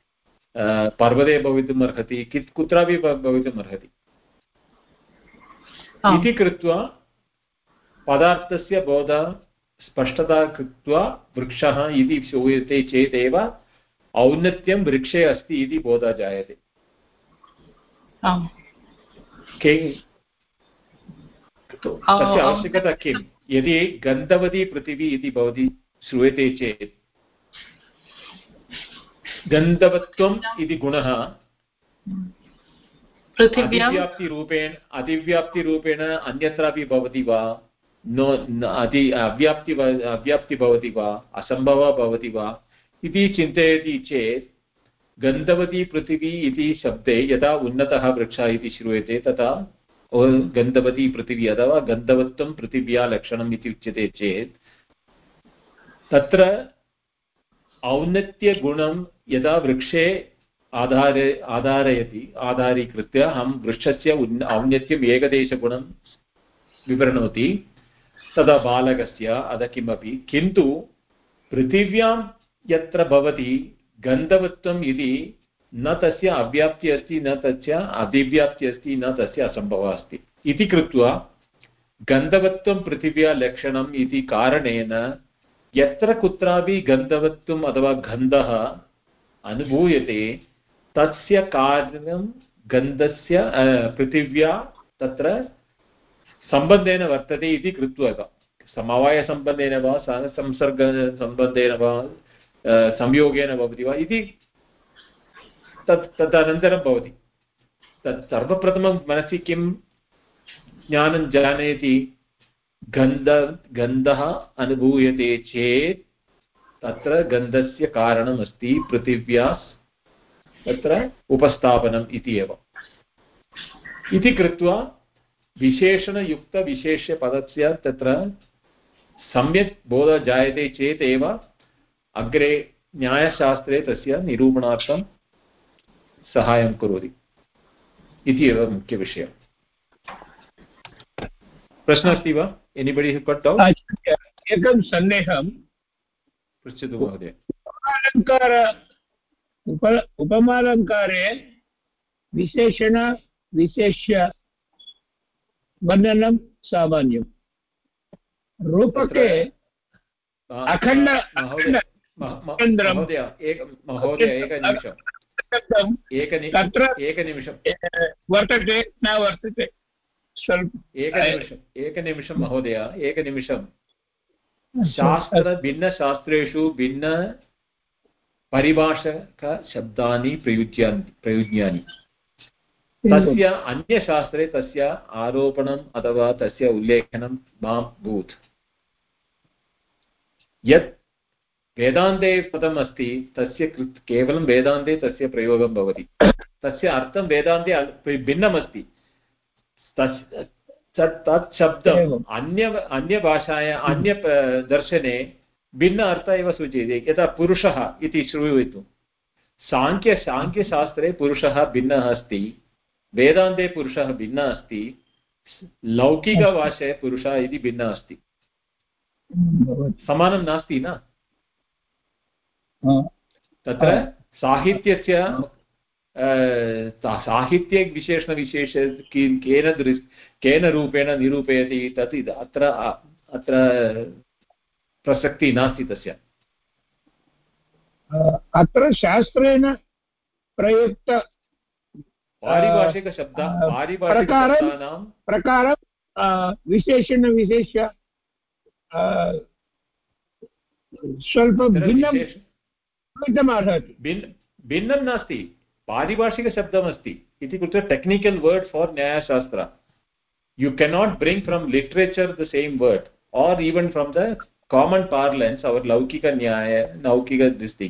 S1: पर्वते भवितुम् अर्हति कुत्रापि भवितुम् अर्हति। इति कृत्वा पदार्थस्य बोधः स्पष्टता कृत्वा वृक्षः इति श्रूयते चेदेव औन्नत्यं वृक्षे अस्ति इति बोधः जायते। तस्य आवश्यकता किं यदि गन्धवती पृथिवी इति भवति श्रूयते चेत्। गन्धवत्वम् इति गुणः अधिव्याप्तिरूपेण अधिव्याप्तिरूपेण अन्यत्रापि भवति वा? नो अति अव्याप्ति अव्याप्ति भवति वा? असम्भवः भवति वा? इति चिन्तयति चेत् गन्धवती पृथिवी इति शब्दे यदा उन्नतः वृक्षः इति श्रूयते, तथा गन्धवती पृथिवी अथवा गन्धवत्वं पृथिव्या लक्षणम् इति उच्यते चेत्, तत्र औन्नत्यगुणं यदा वृक्षे आधारे, आधारयति, आधारीकृत्य अहं वृक्षस्य औन्नत्यम् एकदेशगुणं विवृणोति, तदा बालकस्य अथ किमपि, किन्तु पृथिव्यां यत्र भवति गन्धवत्वम् इति न तस्य अव्याप्ति अस्ति, न तस्य अधिव्याप्ति अस्ति, न तस्य असम्भवः अस्ति। इति कृत्वा गन्धवत्वं पृथिव्या लक्षणम् इति कारणेन यत्र कुत्रापि गन्धवत्वम् अथवा गन्धः अनुभूयते, तस्य कारणं गन्धस्य पृथिव्या तत्र सम्बन्धेन वर्तते इति कृत्वा समवायसम्बन्धेन वा संसर्गसम्बन्धेन वा संयोगेन भवति वा इति तत् तदनन्तरं भवति। तत् सर्वप्रथमं मनसि किं ज्ञानं जानयति गन्ध, गन्धः अनुभूयते चेत् तत्र गन्धस्य कारणमस्ति पृथिव्या तत्र उपस्थापनम् इति एव। इति कृत्वा विशेषणयुक्तविशेष्यपदस्य तत्र सम्यक् बोधः जायते चेत् एव अग्रे न्यायशास्त्रे तस्य निरूपणार्थं सहायं करोति। इति एव मुख्यविषयः प्रश्नः अस्ति वा? एनिबडि
S6: एकं सन्देहं
S1: पृच्छतु महोदय।
S6: उपमालङ्कार उप उपमालङ्कारे विशेषण विशेष्य वर्णनं सामान्यं रूपके अखण्ड
S1: महोदय एकनिमिषम्
S6: तत्र
S1: एकनिमिषम्
S6: वर्तते न वर्तते।
S1: एकनिमिषम् एकनिमिषं महोदय एकनिमिषं शास्त्रभिन्नशास्त्रेषु भिन्न परिभाषकशब्दानि प्रयुज्यानि प्रयुज्यानि तस्य अन्यशास्त्रे तस्य आरोपणम् अथवा तस्य उल्लेखनं मा भूत्। यत् वेदान्ते पदम् अस्ति तस्य केवलं वेदान्ते तस्य प्रयोगं भवति। तस्य अर्थं वेदान्ते भिन्नमस्ति। तत् शब्दम् अन्य अन्यभाषाया अन्य दर्शने भिन्न अर्थः एव सूचयति। यथा पुरुषः इति श्रूयतु साङ्ख्य साङ्ख्यशास्त्रे पुरुषः भिन्नः अस्ति वेदान्ते पुरुषः भिन्नः अस्ति लौकिकभाषे पुरुषः इति भिन्नः अस्ति। समानं नास्ति न? तत्र साहित्यस्य साहित्ये विशेषणविशेष केन दृ केन रूपेण निरूपयति तत् अत्र अत्र प्रसक्तिः नास्ति तस्य।
S6: अत्र शास्त्रेण प्रयुक्त
S1: पारिभाषिकशब्द पारिभाषिकशब्दानां
S6: प्रकारं विशेषणविशेष स्वल्पं भिन्नं अर्हति
S1: भिन्न भिन्नं नास्ति। पारिभाषिकशब्दमस्ति इति कृत्वा technical word for न्यायशास्त्र। You cannot bring from literature the same word or even from the common parlance our लौकिक लौकिक this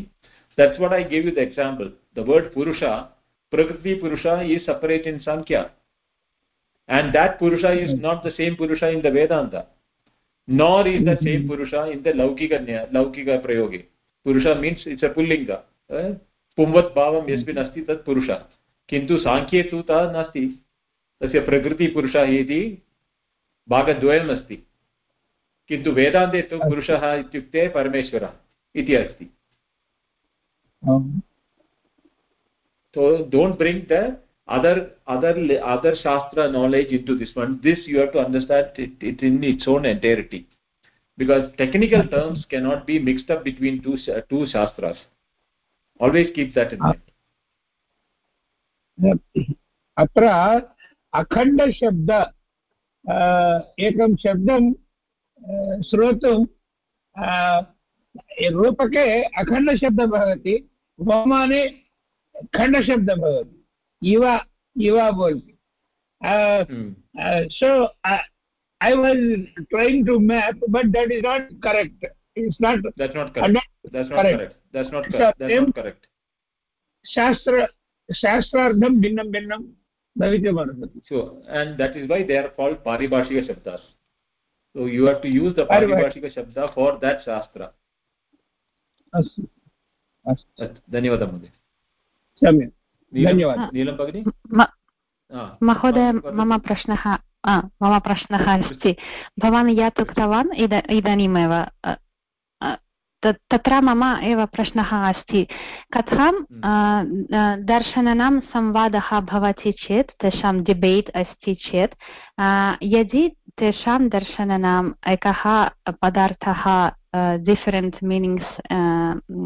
S1: that's what I give you the example the word purusha prakriti purusha is separate in Samkhya and that purusha is not the same purusha in the Vedanta nor is the same purusha in the लौकिक लौकिकप्रयोगे पुरुष means it's a पुल्लिङ्ग पुंवत् भावं हम्म। यस्मिन् अस्ति तत् पुरुष। किन्तु साङ्ख्ये तु तः नास्ति। तस्य प्रकृतिपुरुष इति भागद्वयम् अस्ति किन्तु वेदान्ते तु पुरुषः इत्युक्ते परमेश्वर इति अस्ति। Don't bring the other other other शास्त्र knowledge into this one this you have to understand it in its own entirety because technical terms cannot be mixed up between two two shastras always keep that in mind
S6: अत्र अखण्डशब्द एकं शब्दं श्रोतुं रूपके अखण्डशब्दः भवति उपमाने खण्डशब्दः भवति युवा युवा बोलति so uh, I was trying to map, but that is not correct. It's not.
S1: That's not correct. That's not correct. That's not correct. That's not correct.
S6: शास्त्र शास्त्रार्थं भिन्नं भिन्नं भवितुमर्हति
S1: so and that is why they are called paribhashika shabdas so you have to use the paribhashika shabda for that shastra
S6: अस्तु अस्तु
S1: धन्यवादः महोदय
S6: सम्यक् धन्यवादः
S1: नीलं भगिनि
S7: महोदय मम प्रश्नः मम प्रश्नः अस्ति भवान् यत् उक्तवान् इद इदानीमेव तत्र मम एव प्रश्नः अस्ति कथं। दर्शनानां संवादः भवति चेत् तेषां डिबेट् अस्ति चेत् यदि तेषां दर्शनानाम् एकः पदार्थः डिफरेण्ट् मीनिङ्ग्स्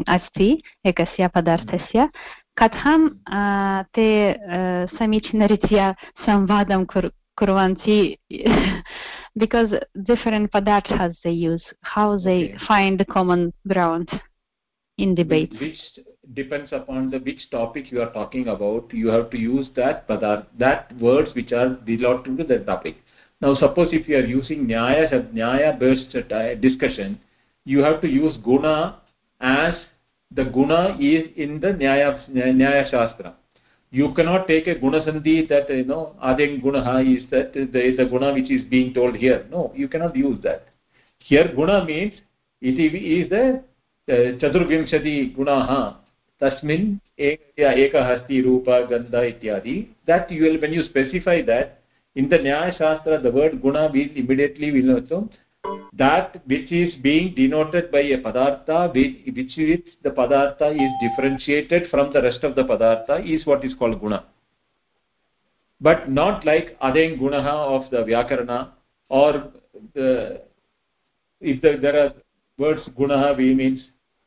S7: अस्ति एकस्य पदार्थस्य कथं ते समीचीनरीत्या संवादं कुर् kurvanti because different padarthas they use how they
S1: okay.
S7: find common ground in debate
S1: which depends upon the which topic you are talking about you have to use that padarth that words which are related to that topic. Now suppose if you are using nyaya nyaya based discussion you have to use guna as the guna is in the nyaya nyaya shastra you cannot take a guna sandhi that you know adeng gunaha is that there is a guna which is being told here. No you cannot use that. Here guna means it is the uh, chaturvimshati gunaha. Tasmin ekah asti roopa gandha ityadi. That you will when you specify that in the nyaya shastra the word guna will immediately will come that which is being denoted by a padartha which, which which the padartha is differentiated from the rest of the padartha is what is called guna but not like adeng gunaha of the vyakarana or the if the, there are words gunaha we means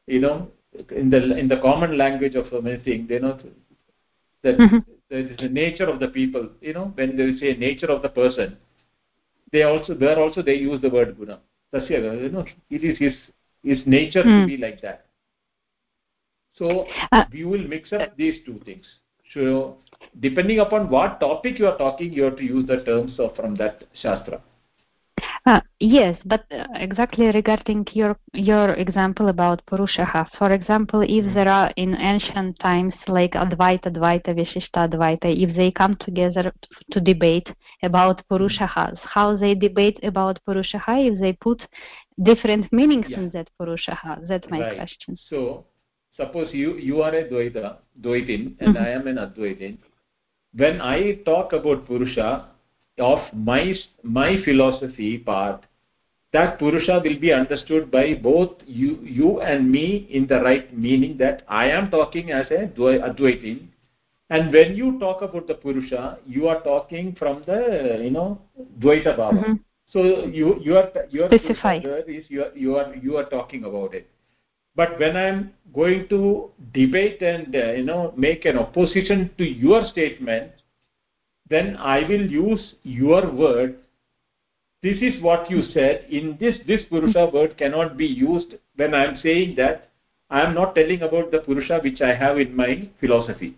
S1: you know in the in the common language of anything they know that
S7: Mhm.
S1: there is the nature of the people you know when they say nature of the person they also there also they use the word guna tasya you know it is his his nature to
S7: Hmm.
S1: be like that. So
S7: Uh,
S1: we will mix up these two things. So depending upon what topic you are talking you have to use the terms of from that shastra
S7: Uh, yes, but uh, exactly regarding your your example about Purushaha. For example, if
S1: Mhm.
S7: there are in ancient times like Advaita, Advaita, Vishishta, Advaita, if they come together to debate about Purushahas, how they debate about Purushaha, if they put different meanings
S1: Yeah.
S7: in that Purushaha, that's my
S1: Right.
S7: question.
S1: So, suppose you you are a Dvaita, Dvaitin, and
S7: Mhm.
S1: I am an Advaitin. When I talk about Purusha of my my philosophy part, that Purusha will be understood by both you you and me in the right meaning that I am talking as a Dvai- Advaitin, and when you talk about the Purusha, you are talking from the you know Dvaita Bhava.
S7: Mhm.
S1: So you you are. Purusha there is you are you are you are talking about it but when i'm going to debate and uh, you know make an opposition to your statement then i will use your word this is what you said in this this purusha word cannot be used when i am saying that i am not telling about the purusha which i have in my philosophy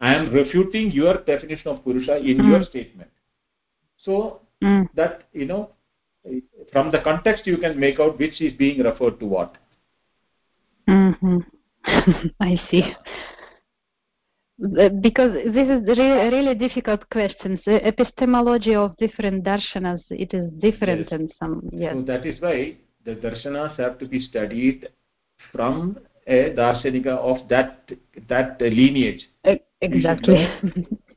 S1: i am refuting your definition of purusha in
S7: Mm.
S1: your statement so
S7: Mm.
S1: that you know from the context you can make out which is being referred to what
S7: hmm I see. Because this is re- really difficult questions. The epistemology of different darshanas, it is different
S1: Yes.
S7: and some, yes.
S1: So that is why the darshanas have to be studied from a darshanika of that that lineage.
S7: Exactly.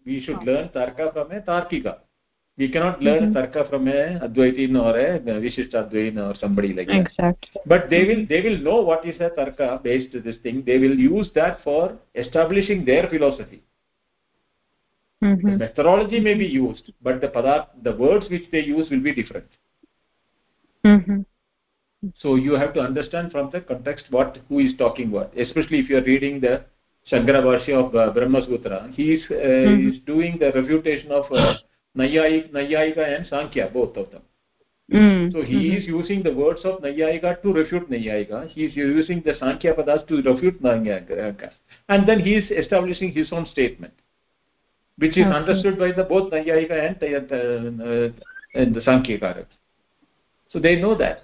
S1: We should learn tarka from a tarkika. We cannot learn
S7: Mhm.
S1: tarka from a Advaitin or a Vishishtadvain or somebody like that.
S7: exactly.
S1: But they will they will know what is a tarka based this thing. They will use that for establishing their philosophy. The
S7: Mhm.
S1: methodology may be used, but the padarth, the words which they use will be different.
S7: Mhm.
S1: so you have to understand from the context what who is talking what especially if you are reading the shankara of uh, brahma sutra he is uh, is doing the refutation of uh, nayayika and sankhya both of them
S7: Mm.
S1: so he
S7: Mhm.
S1: is using the words of nayayika to refute nayayika he is using the sankhya padas to refute nayayika and then he is establishing his own statement which is
S7: Okay.
S1: understood by the both nayayika and, uh, uh, and the sankhya so they know that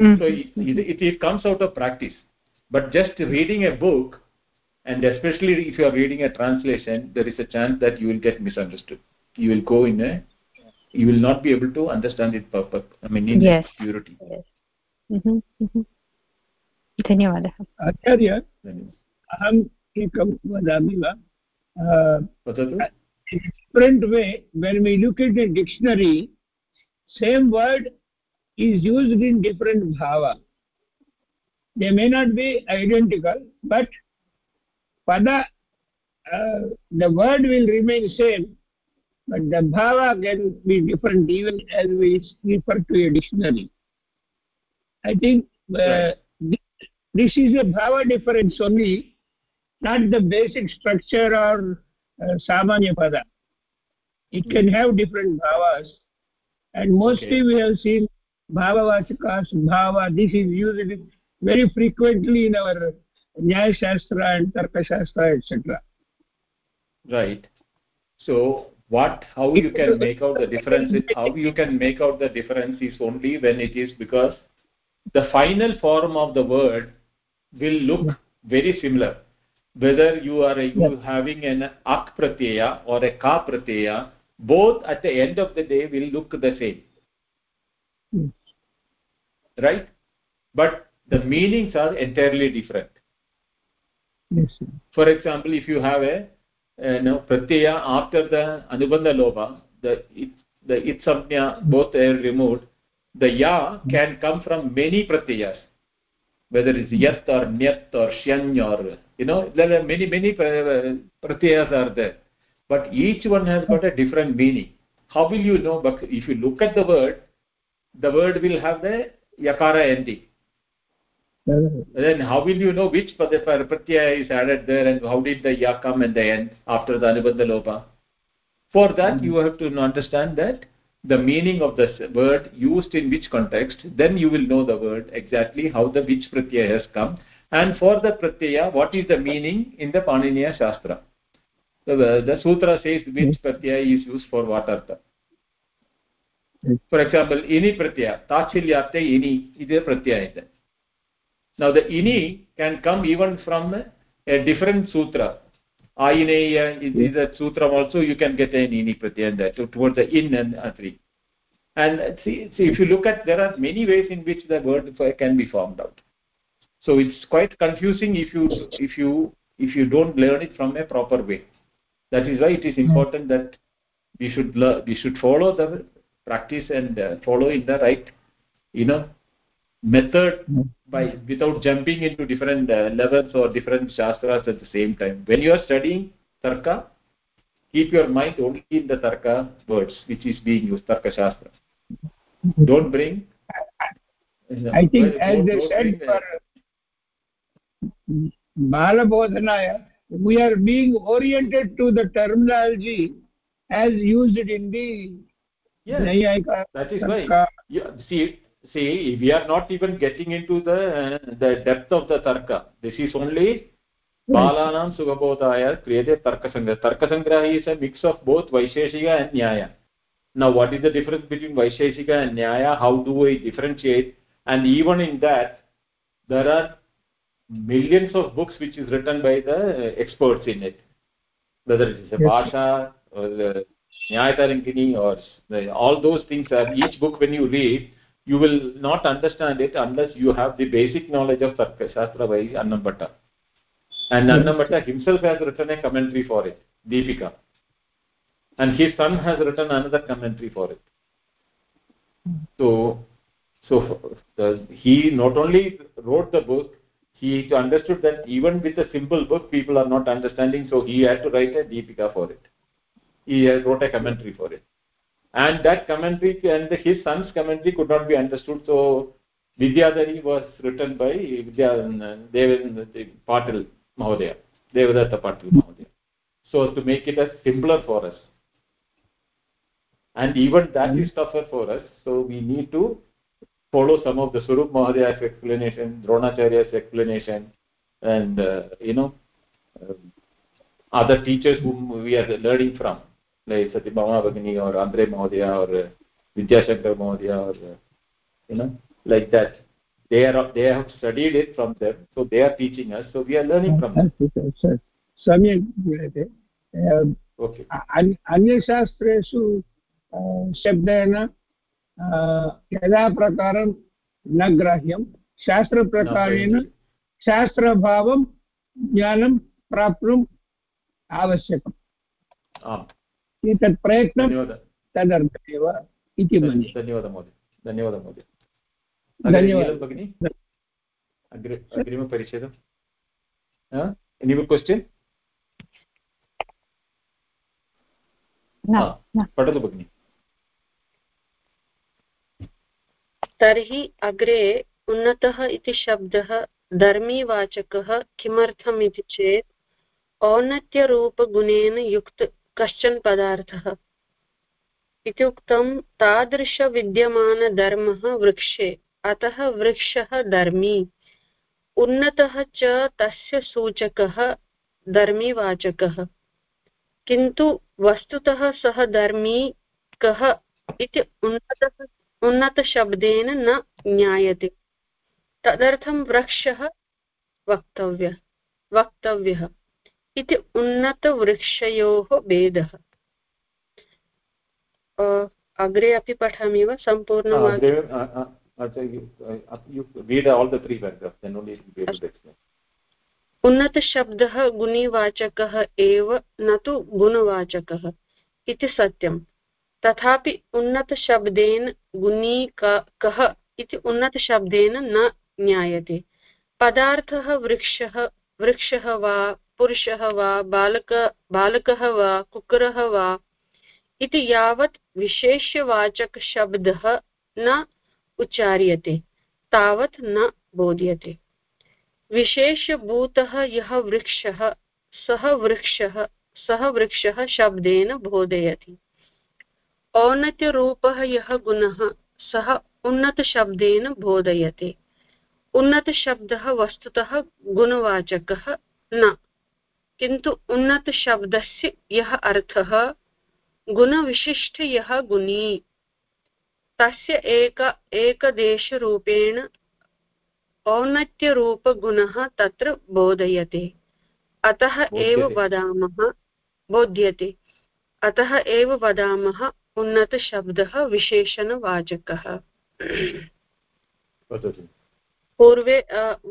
S7: Mhm.
S1: so it, it, it comes out of practice but just reading a book and especially if you are reading a translation there is a chance that you will get misunderstood you will go in a you will not be able to understand it proper i mean in
S7: Yes.
S1: its purity
S7: Yes. Mhm. Mhm. धन्यवादः
S6: आचार्य अहम् एकं वदामि वा
S1: वदतु
S6: different way when we look at the dictionary same word is used in different bhava they may not be identical but pada uh, the word will remain same but the bhava can be different even as we refer to a dictionary. I think uh,
S1: Right.
S6: this, this is a bhava difference only not the basic structure or uh, samanya pada. It can have different bhavas and mostly
S1: Okay.
S6: we have seen bhava, bhavavachakas bhava this is used very frequently in our nyaya shastra and tarka shastra etc
S1: right. So what how you can make out the difference is how you can make out the difference is only when it is because the final form of the word will look very similar. Whether you are you having an ak pratyaya or a ka pratyaya both at the end of the day will look the same.
S6: Hmm.
S1: right? But the meanings are entirely different.
S6: Yes sir.
S1: for example if you have a uh, no, pratyaya after the anubandha lopa the it, the itsamya both are removed the ya can come from many pratyayas. Whether it's yat or nyat or shyany or you know there are many many uh, pratyayas are there. But each one has got a different meaning. How will you know? But if you look at the word the word will have the yakara ending then how will you know which pratyaya is added there and how did the ya come in the end after the anubandha lopa? For that you have to understand that the meaning of the word used in which context then you will know the word exactly how the which pratyaya has come. And for the pratyaya what is the meaning in the paniniya shastra? So the, the sutra says which pratyaya is used for what artha. For example ini pratyaya tachilyarte ini a pratyaya now the ini can come even from a different sutra. Aineya is, hmm. is a sutra also you can get an ini pratyaya that so towards the in and atri. And uh, see, see if you look at there are many ways in which the word can be formed out. So it's quite confusing if you if you if you don't learn it from a proper way. That is why it is hmm. important that we should learn we should follow the practice and uh, follow in the right you know method by without jumping into different uh, levels or different shastras at the same time. When you are studying tarka keep your mind only in the tarka words which is being used tarka shastra don't bring
S6: i think
S1: don't-
S6: as they said
S1: uh,
S6: for balabodhanaya we are being oriented to the terminology as used in the
S1: yes
S6: Nayayika,
S1: that is why
S6: Tarka.
S1: you, see see we are not even getting into the uh, the depth of the tarka. This is only balanam sugabodhaya kriyate tarkasangraha tarkasangraha is a mix of both vaisheshika and nyaya. Now what is the difference between vaisheshika and nyaya? How do we differentiate? And even in that there are millions of books which is written by the experts in it. Whether it is a bhasha or the nyaya tarankini or the, all those things are each book when you read you will not understand it unless you have the basic knowledge of tarka shastra by annambatta and annam bhatta himself has written a commentary for it deepika. And his son has written another commentary for it. So so the, he not only wrote the book he understood that even with a simple book people are not understanding so he had to write a deepika for it. He wrote a commentary for it and that commentary and his son's commentary could not be understood. So vidyadhari was written by vidya devan patil mahodaya devadatta patil mahodaya. So to make it as simpler for us. And even that is tougher for us. So we need to follow some of the Surup Mahadeva's explanation, Dronacharya's explanation, and uh, you know uh, other teachers whom we are learning from, सति मामा भगिनी और Andre महोदय और विद्याशङ्कर महोदय और you know like that they are they have studied it from them so they are teaching us so we are
S6: learning from सम्यक्
S1: श्रूयते
S6: okay अन्यशास्त्रेषु शब्देन यदा प्रकारं न ग्राह्यं शास्त्रप्रकारेण शास्त्रभावं ज्ञानं प्राप्तुम् आवश्यकम्
S1: आम्
S6: एतत् प्रयत्नं एव इति मन्ये।
S1: धन्यवादः महोदय। धन्यवादः महोदय। अग्रे
S6: धन्यवादः।
S1: भगिनी? एनी क्वश्चन् पठतु भगिनि।
S8: तर्हि अग्रे उन्नतः इति शब्दः धर्मीवाचकः किमर्थम् इति चेत् औन्नत्यरूपगुणेन युक्त कश्चन पदार्थः। इत्युक्तं तादृशविद्यमानधर्मः वृक्षे, अतः वृक्षः धर्मी। उन्नतः च तस्य सूचकः धर्मीवाचकः। किन्तु वस्तुतः सः धर्मी कः इति उन्नतः, उन्नतशब्देन न ज्ञायते। तदर्थं वृक्षः वक्तव्यः वक्तव्यः। इति उन्नतवृक्षयोः भेदः। अग्रे अपि पठामि वा? सम्पूर्णं उन्नतशब्दः गुणिवाचकः एव न तु गुणवाचकः इति सत्यम् तथापि उन्नतशब्देन गुणी कः इति उन्नतशब्देन न ज्ञायते। पदार्थः वृक्षः वृक्षः वा पुरुषः वा, बालक, बालकः वा, कुक्कुरः वा, इति यावत् विशेष्यवाचकशब्दः न उच्चार्यते, तावत् न बोध्यते। विशेषभूतः यः वृक्षः, सः वृक्षः सः वृक्षः शब्देन बोधयति। औन्नत्यरूपः यः गुणः, सः उन्नतशब्देन बोधयते। उन्नतशब्दः वस्तुतः गुणवाचकः न। किन्तु उन्नतशब्दस्य यः अर्थः गुणविशिष्ट यः गुणी तस्य एक एकदेशरूपेण औन्नत्यरूपगुणः तत्र बोधयते। अतः एव वदामः बोध्यते। अतः एव वदामः उन्नतशब्दः विशेषणवाचकः। पूर्वे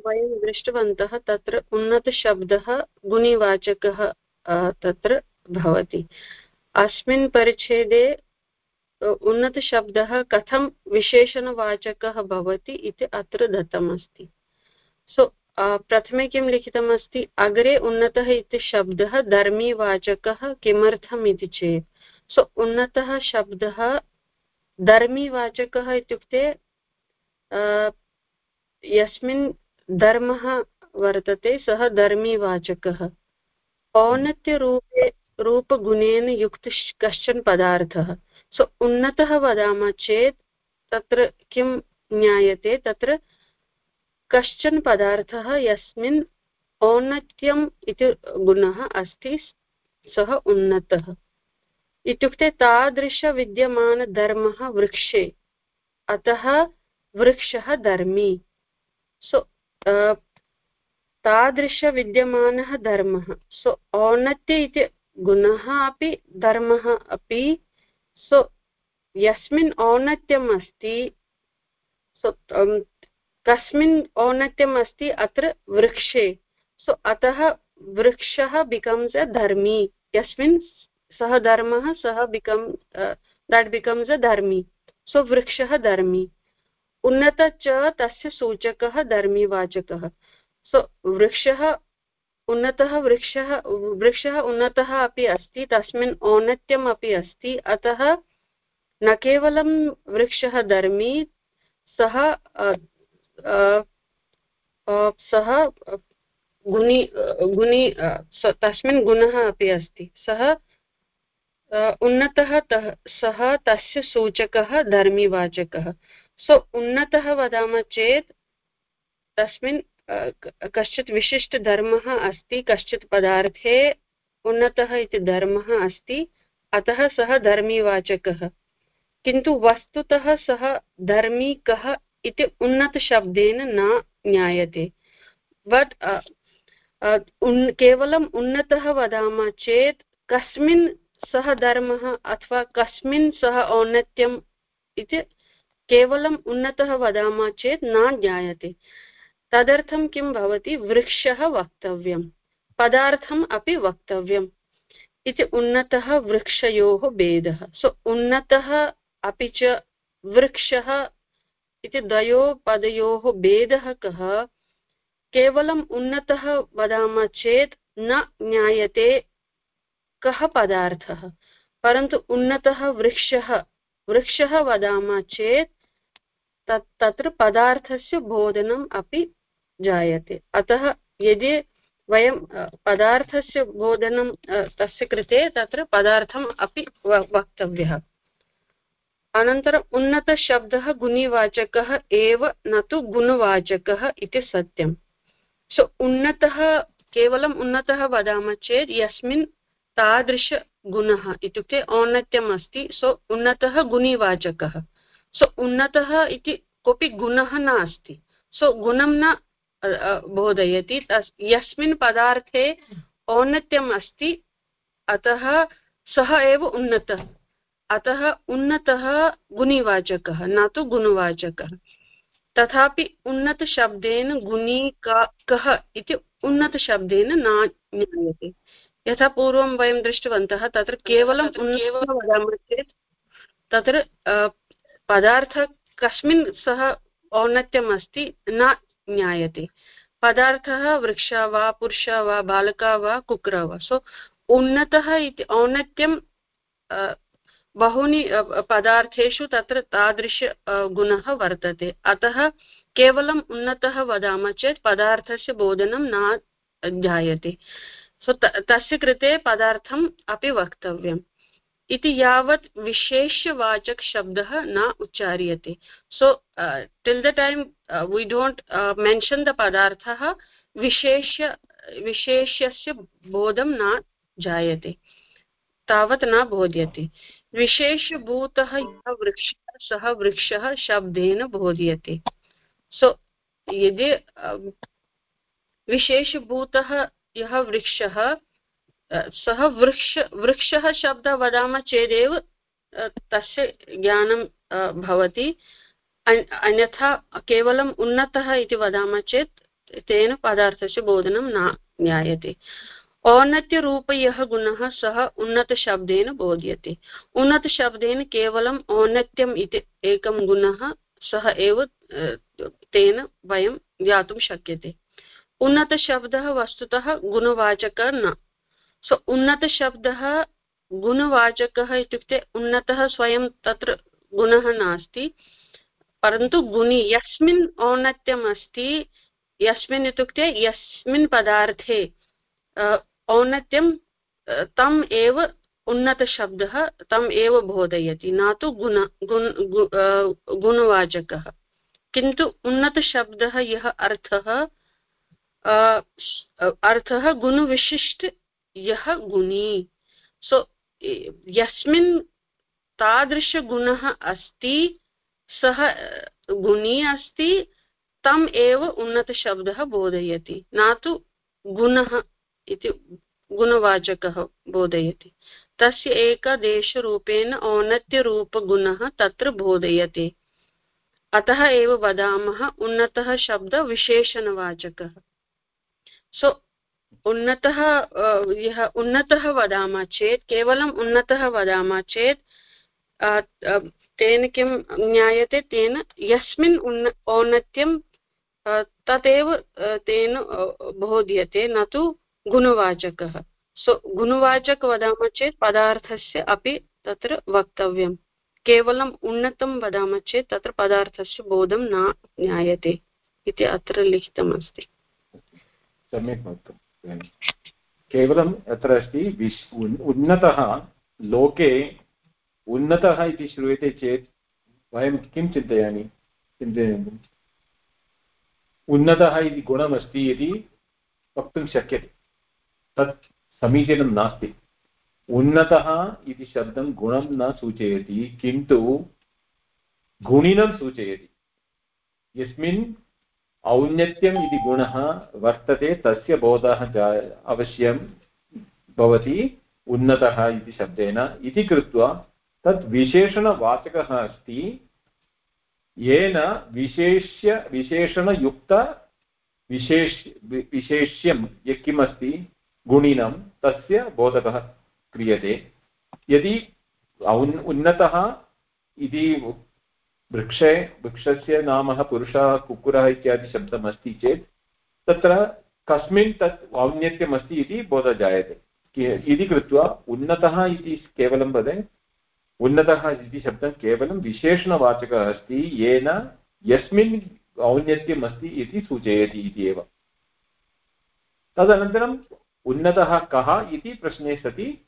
S8: वयं दृष्टवन्तः तत्र उन्नतशब्दः गुणिवाचकः तत्र भवति। अस्मिन् परिच्छेदे उन्नतशब्दः कथं विशेषणवाचकः भवति इति अत्र दत्तमस्ति। सो प्रथमे किं लिखितमस्ति? अग्रे उन्नतः इति शब्दः धर्मीवाचकः किमर्थम् इति चेत्। सो, उन्नतः शब्दः धर्मीवाचकः इत्युक्ते यस्मिन् धर्मः वर्तते, सः धर्मीवाचकः। औन्नत्यरूपे, रूपगुणेन युक्त कश्चन पदार्थः। सो, उन्नतः वदामः चेत्, तत्र किं ज्ञायते, तत्र कश्चन पदार्थः यस्मिन् औन्नत्यम् इति गुणः अस्ति, सः उन्नतः। इत्युक्ते, तादृशविद्यमानधर्मः वृक्षे। अतः वृक्षः धर्मी। सो तादृशविद्यमानः धर्मः. सो औन्नत्य इति गुणः अपि धर्मः अपि. सो यस्मिन् औन्नत्यम् अस्ति सो कस्मिन् औन्नत्यम् अस्ति अत्र वृक्षे. सो अतः वृक्षः बिकम्स् अ धर्मी. यस्मिन् सः धर्मः सः बिकम् दट् बिकम्स् अ धर्मी. सो वृक्षः धर्मी. उन्नत च तस्य सूचकः धर्मीवाचकः। सो वृक्षः उन्नतः वृक्षः वृक्षः उन्नतः अपि अस्ति, तस्मिन् औन्नत्यम् अपि अस्ति, अतः न केवलं वृक्षः धर्मी, सः सः गुणि गुणि तस्मिन् गुणः अपि अस्ति। सः उन्नतः सः तस्य सूचकः धर्मीवाचकः। सो उन्नतः वदामः चेत्, तस्मिन् कश्चित् विशिष्टधर्मः अस्ति, कश्चित् पदार्थे उन्नतः इति धर्मः अस्ति, अतः सः धर्मीवाचकः। किन्तु वस्तुतः सः धर्मी कः इति उन्नतशब्देन न ज्ञायते। बट् उन्, केवलम् उन्नतः वदामः चेत्, कस्मिन् सः धर्मः अथवा कस्मिन् सः औन्नत्यम् इति केवलम् उन्नतः वदामः चेत् न ज्ञायते। तदर्थं किं भवति? वृक्षः वक्तव्यं पदार्थम् अपि वक्तव्यम्। इति उन्नतः वृक्षयोः भेदः। सो, उन्नतः अपि च वृक्षः इति द्वयोः पदयोः भेदः कः? केवलम् उन्नतः वदामः चेत् न ज्ञायते कः पदार्थः? परन्तु उन्नतः वृक्षः वृक्षः वदामः चेत् तत् तत्र पदार्थस्य बोधनम् अपि जायते। अतः यदि वयं पदार्थस्य बोधनं तस्य कृते तत्र पदार्थम् अपि वक्तव्यः। अनन्तरम् उन्नतशब्दः गुणिवाचकः एव न तु गुणवाचकः इति सत्यं सो, उन्नतः, केवलम् उन्नतः वदामः चेत् यस्मिन् तादृशगुणः इत्युक्ते औन्नत्यम् अस्ति सो, उन्नतः गुणिवाचकः। सो उन्नतः इति कोऽपि गुणः नास्ति. सो गुणं न बोधयति. यस्मिन् पदार्थे औन्नत्यम् अस्ति अतः सः एव उन्नतः। अतः उन्नतः गुणिवाचकः न तु गुणवाचकः। तथापि उन्नतशब्देन गुणी का इति उन्नतशब्देन न ज्ञायते। यथा पूर्वं वयं दृष्टवन्तः तत्र उन्नतः वदामः चेत् तत्र पदार्थ कस्मिन् सः औन्नत्यम् अस्ति न ज्ञायते। पदार्थः वृक्षः वा पुरुषः वा बालकः वा कुक्रः वा। सो उन्नतः इति औन्नत्यं बहूनि पदार्थेषु तत्र तादृश गुणः वर्तते। अतः केवलम् उन्नतः वदामः चेत् पदार्थस्य बोधनं न जायते सो तस्य कृते पदार्थम् अपि वक्तव्यम्। इति यावत् विशेष्यवाचकशब्दः न उच्चार्यते. So till the time we don't mention the पदार्थः विशेष्य विशेष्यस्य बोधं न जायते. तावत् न बोध्यते. विशेषभूतः यः वृक्षः, सः वृक्षः शब्देन बोध्यते. सो यदि विशेषभूतः यः वृक्षः सः वृक्ष, वृक्षः शब्दः वदामः चेदेव तस्य ज्ञानं भवति। अन्यथा केवलम् उन्नतः इति वदामः चेत्, तेन पदार्थस्य बोधनं न ज्ञायते। औन्नत्यरूप यः गुणः सः उन्नतशब्देन बोध्यते। उन्नतशब्देन केवलम् औन्नत्यम् इति एकं गुणः सः एव तेन वयं ज्ञातुं शक्यते। उन्नतशब्दः वस्तुतः गुणवाचकः न। सो उन्नतशब्दः गुणवाचकः इत्युक्ते उन्नतः स्वयं तत्र गुणः नास्ति परन्तु गुणि यस्मिन् औन्नत्यम् अस्ति यस्मिन् इत्युक्ते यस्मिन् पदार्थे औन्नत्यं तम् एव उन्नतशब्दः तम् एव बोधयति न तु गुण गुण गुणवाचकः किन्तु उन्नतशब्दः यः अर्थः अर्थः गुणविशिष्ट यः गुणी। सो यस्मिन् तादृशगुणः अस्ति, सः गुणी अस्ति, तम् एव उन्नतशब्दः बोधयति। न तु गुणः इति, गुणवाचकः बोधयति। तस्य एकदेशरूपेण औन्नत्यरूपगुणः तत्र बोधयते। अतः एव वदामः, उन्नतः शब्दः विशेषणवाचकः। सो उन्नतः यः उन्नतः वदामः चेत्, केवलम् उन्नतः वदामः चेत् तेन किं ज्ञायते, तेन यस्मिन् उन्न, औन्नत्यं तदेव तेन बोध्यते, न तु गुणवाचकः। सो, गुणवाचक वदामः चेत् पदार्थस्य अपि तत्र वक्तव्यं। केवलम् उन्नतं वदामः चेत् तत्र पदार्थस्य बोधं न ज्ञायते इति अत्र लिखितमस्ति।
S1: सम्यक् वक्तुं केवलम् अत्र अस्ति विश् उन्नतः लोके उन्नतः इति श्रूयते चेत् वयं किं चिन्तयामि? चिन्तयामि। उन्नतः इति गुणमस्ति इति वक्तुं शक्यते। तत् समीचीनं नास्ति। उन्नतः इति शब्दं गुणं न सूचयति, किन्तु गुणिनं सूचयति। यस्मिन् औन्नत्यम् इति गुणः वर्तते, तस्य बोधः अवश्यं भवति, उन्नतः इति शब्देन। इति कृत्वा तत् विशेषणवाचकः अस्ति। येन विशेष्य, विशेषणयुक्त विशेष विशेष्यं यः किमस्ति गुणिनं, तस्य बोधकः क्रियते। यदि उन्नतः इति वृक्षे, वृक्षस्य नाम पुरुषः, कुक्कुरः इत्यादि शब्दम् अस्ति चेत्, तत्र कस्मिन् तत् औन्नत्यमस्ति इति बोधः जायते इति कृत्वा उन्नतः इति केवलं वदे, उन्नतः इति शब्दं केवलं विशेषणवाचकः अस्ति, येन यस्मिन् औन्नत्यम् अस्ति इति सूचयति इति एव। तदनन्तरं उन्नतः कः इति प्रश्ने सति,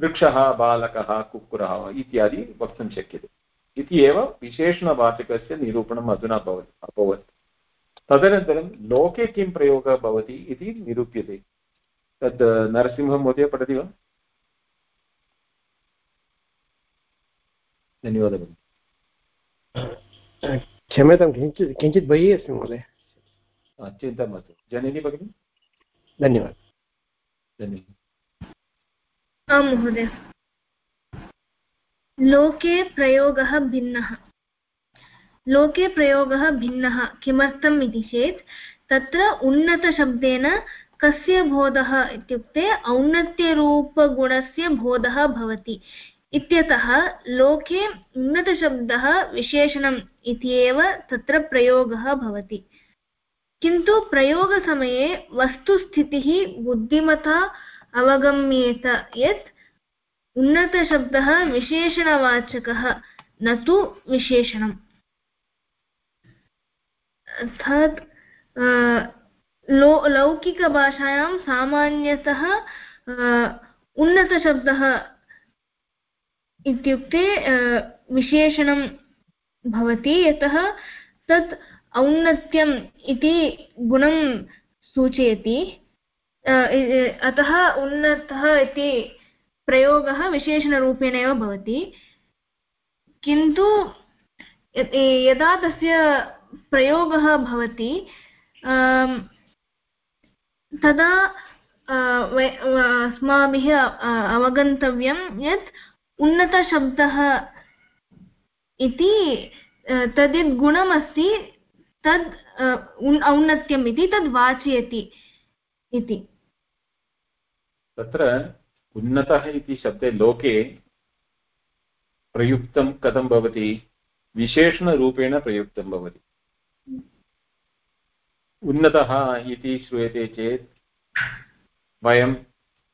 S1: वृक्षः, बालकः, कुक्कुरः इत्यादि वक्तुं शक्यते। इति एव विशेषणवाचकस्य निरूपणम् अधुना अभवत् अभवत्। तदनन्तरं लोके किं प्रयोगः भवति इति निरूप्यते। तद् नरसिंहमहोदय पठति वा? धन्यवादः।
S9: क्षम्यतां किञ्चित् किञ्चित् बहिः अस्मि महोदय।
S1: चिन्ता मास्तु। जननी भगिनि?
S9: धन्यवादः।
S10: धन्यवादः। आं महोदय। लोके प्रयोगः भिन्नः। लोके प्रयोगः भिन्नः, किमर्थम् इति चेत्, तत्र उन्नतशब्देन कस्य बोधः इत्युक्ते औन्नत्यरूपगुणस्य बोधः भवति। इत्यतः लोके उन्नतशब्दः विशेषणम् इति एव तत्र प्रयोगः भवति। किन्तु प्रयोगसमये वस्तुस्थितिः, बुद्धिमता अवगम्येत यत् उन्नतशब्दः विशेषणवाचकः, न तु विशेषणम्। अर्थात् लो, लौकिकभाषायां सामान्यतः उन्नतशब्दः इत्युक्ते विशेषणं भवति, यतः तत् औन्नत्यम् इति गुणं सूचयति। अतः उन्नतः इति प्रयोगः विशेषणरूपेण एव भवति। किन्तु यदा तस्य प्रयोगः भवति तदा अस्माभिः अवगन्तव्यं यत् उन्नतशब्दः इति तद्यद् गुणमस्ति, तद् औन्नत्यम् इति तद् वाचयति इति।
S1: तत्र उन्नत शब्द लोके प्रयुक्त कथं भवति? विशेषणरूपेण प्रयुक्तं भवति। उन्नतः इति श्रूयते चेत् वयं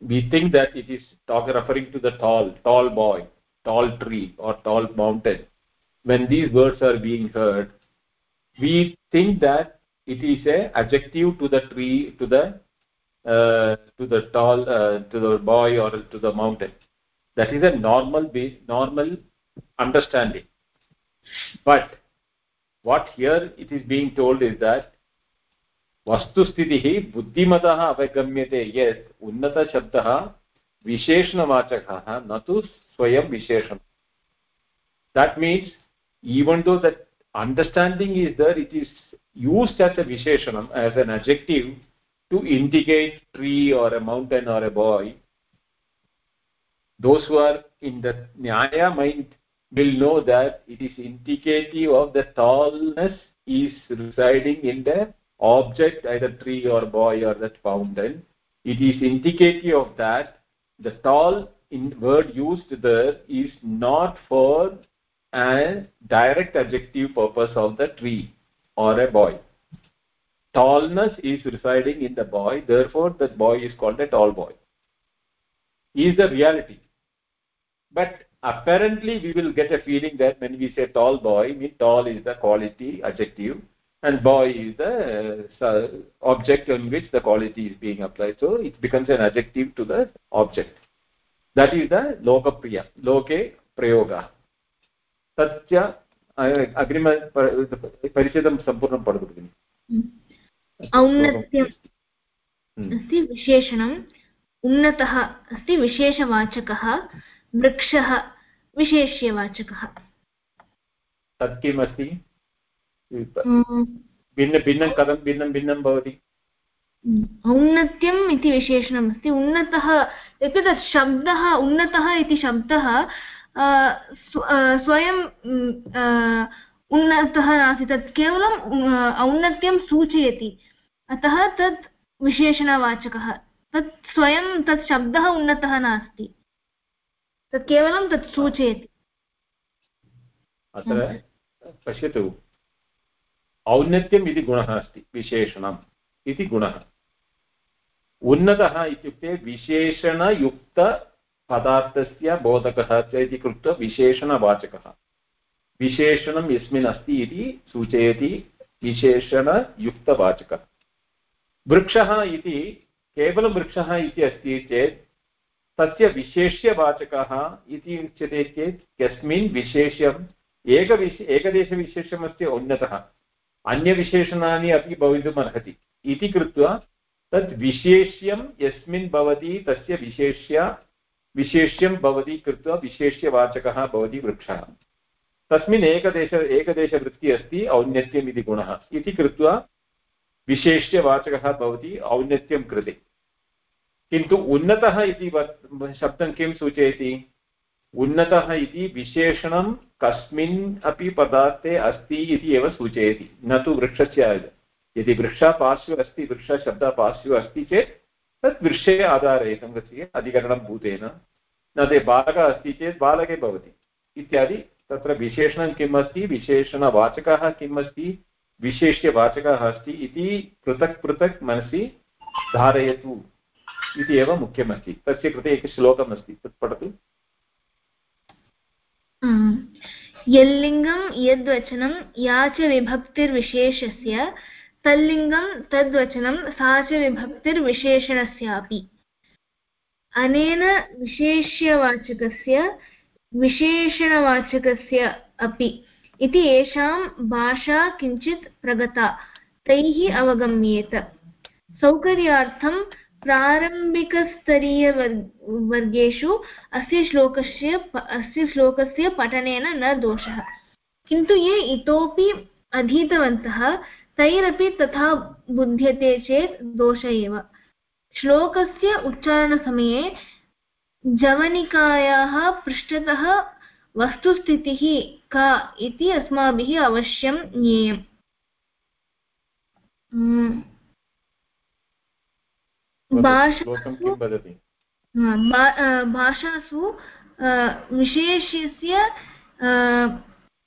S1: we think that it is talk referring to the tall tall by tall tree or tall mountain when these words are being heard we think that it is a objective to the tree to the to the tall uh, to the boy or to the mountain that is a normal normal understanding but what here it is being told is that वस्तुस्थितिः बुद्धिमतः अवगम्यते यत् उन्नतशब्दः विशेषणवाचकः न तु स्वयं विशेषणं that means even though that understanding is there it is used as a visheshanam as an adjective to indicate tree or a mountain or a boy those who are in the nyaya mind will know that it is indicative of the tallness is residing in the object either tree or boy or that fountain. It is indicative of that. The tall in word used there is not for a direct adjective purpose of the tree or a boy tallness is residing in the boy therefore that boy is called a tall boy is the reality but apparently we will get a feeling that when we say tall boy mean tall is the quality adjective and boy is the uh, object on which the quality is being applied so it becomes an adjective to the object that is the lokapriya loke prayoga तस्य अग्रिम परिचितं सम्पूर्णं पठतु भगिनि
S10: औन्नत्यम्। अस्ति विशेषणम्। उन्नतः अस्ति विशेषवाचकः। वृक्षः विशेष्यवाचकः।
S1: तत् किम् अस्ति भिन्न भिन्नं कथं भिन्नं भिन्नं भवति?
S10: औन्नत्यम् इति विशेषणम् अस्ति। उन्नतः इत्युक्ते तत् शब्दः उन्नतः इति शब्दः स्वयं उन्नतः नास्ति तत् केवलम् औन्नत्यं सूचयति। अतः तत् विशेषणवाचकः तत् स्वयं तत् शब्दः उन्नतः नास्ति। तत् केवलं तत् सूचयति।
S1: अत्र पश्यतु। औन्नत्यम् इति गुणः अस्ति विशेषणम् इति गुणः। उन्नतः इत्युक्ते विशेषणयुक्तपदार्थस्य बोधकः च इति कृत्वा विशेषणवाचकः। विशेषणं यस्मिन् अस्ति इति सूचयति विशेषणयुक्तवाचकः। वृक्षः इति केवलं वृक्षः इति अस्ति चेत् तस्य विशेष्यवाचकः इति उच्यते चेत् कस्मिन् विशेष्यं एकविश एकदेशविशेषमस्ति उन्नतः अन्यविशेषणानि अपि भवितुम् अर्हति इति कृत्वा तत् विशेष्यं यस्मिन् भवति तस्य विशेष्य, विशेष्यं भवति कृत्वा विशेष्यवाचकः भवति वृक्षः। तस्मिन् एकदेश, एकदेशवृत्तिः अस्ति औन्नत्यम् इति गुणः। इति कृत्वा विशेष्यवाचकः भवति, औन्नत्यं कृते। किन्तु उन्नतः इति शब्दं किं सूचयति? उन्नतः इति विशेषणं कस्मिन् अपि पदार्थे अस्ति इति एव सूचयति। न तु वृक्षस्य यदि वृक्षः पार्श्वे अस्ति वृक्षशब्दः पार्श्वे अस्ति चेत्, तत् वृक्षे आधारयितं गच्छति अधिकरणं भूतेन। न ते बालकः अस्ति चेत् बालके भवति। इत्यादि तत्र विशेषणं किम् अस्ति विशेषणवाचकः किम् अस्ति विशेष्यवाचकः अस्ति इति पृथक् पृथक् मनसि धारयतु इति एव मुख्यमस्ति। तस्य कृते एकः श्लोकम् अस्ति तत् पठतु।
S10: यल्लिङ्गं यद्वचनं या च विभक्तिर्विशेषस्य तल्लिङ्गं तद्वचनं सा च विभक्तिर्विशेषणस्यापि अनेन विशेष्यवाचकस्य विशेषणवाचकस्य अपि। इति येषां भाषा किञ्चित् प्रगता, तैः अवगम्येत। सौकर्यार्थं प्रारम्भिकस्तरीयवर्गेषु अस्य श्लोकस्य अस्य श्लोकस्य पठनेन न दोषः। किन्तु ये इतोपि अधीतवन्तः, तैरपि तथा बुध्यते चेत् दोष एव। श्लोकस्य उच्चारणसमये जवनिकायाः पृष्ठतः वस्तुस्थितिः का इति अस्माभिः अवश्यं ज्ञेयम्। भाषासु विशेष्यस्य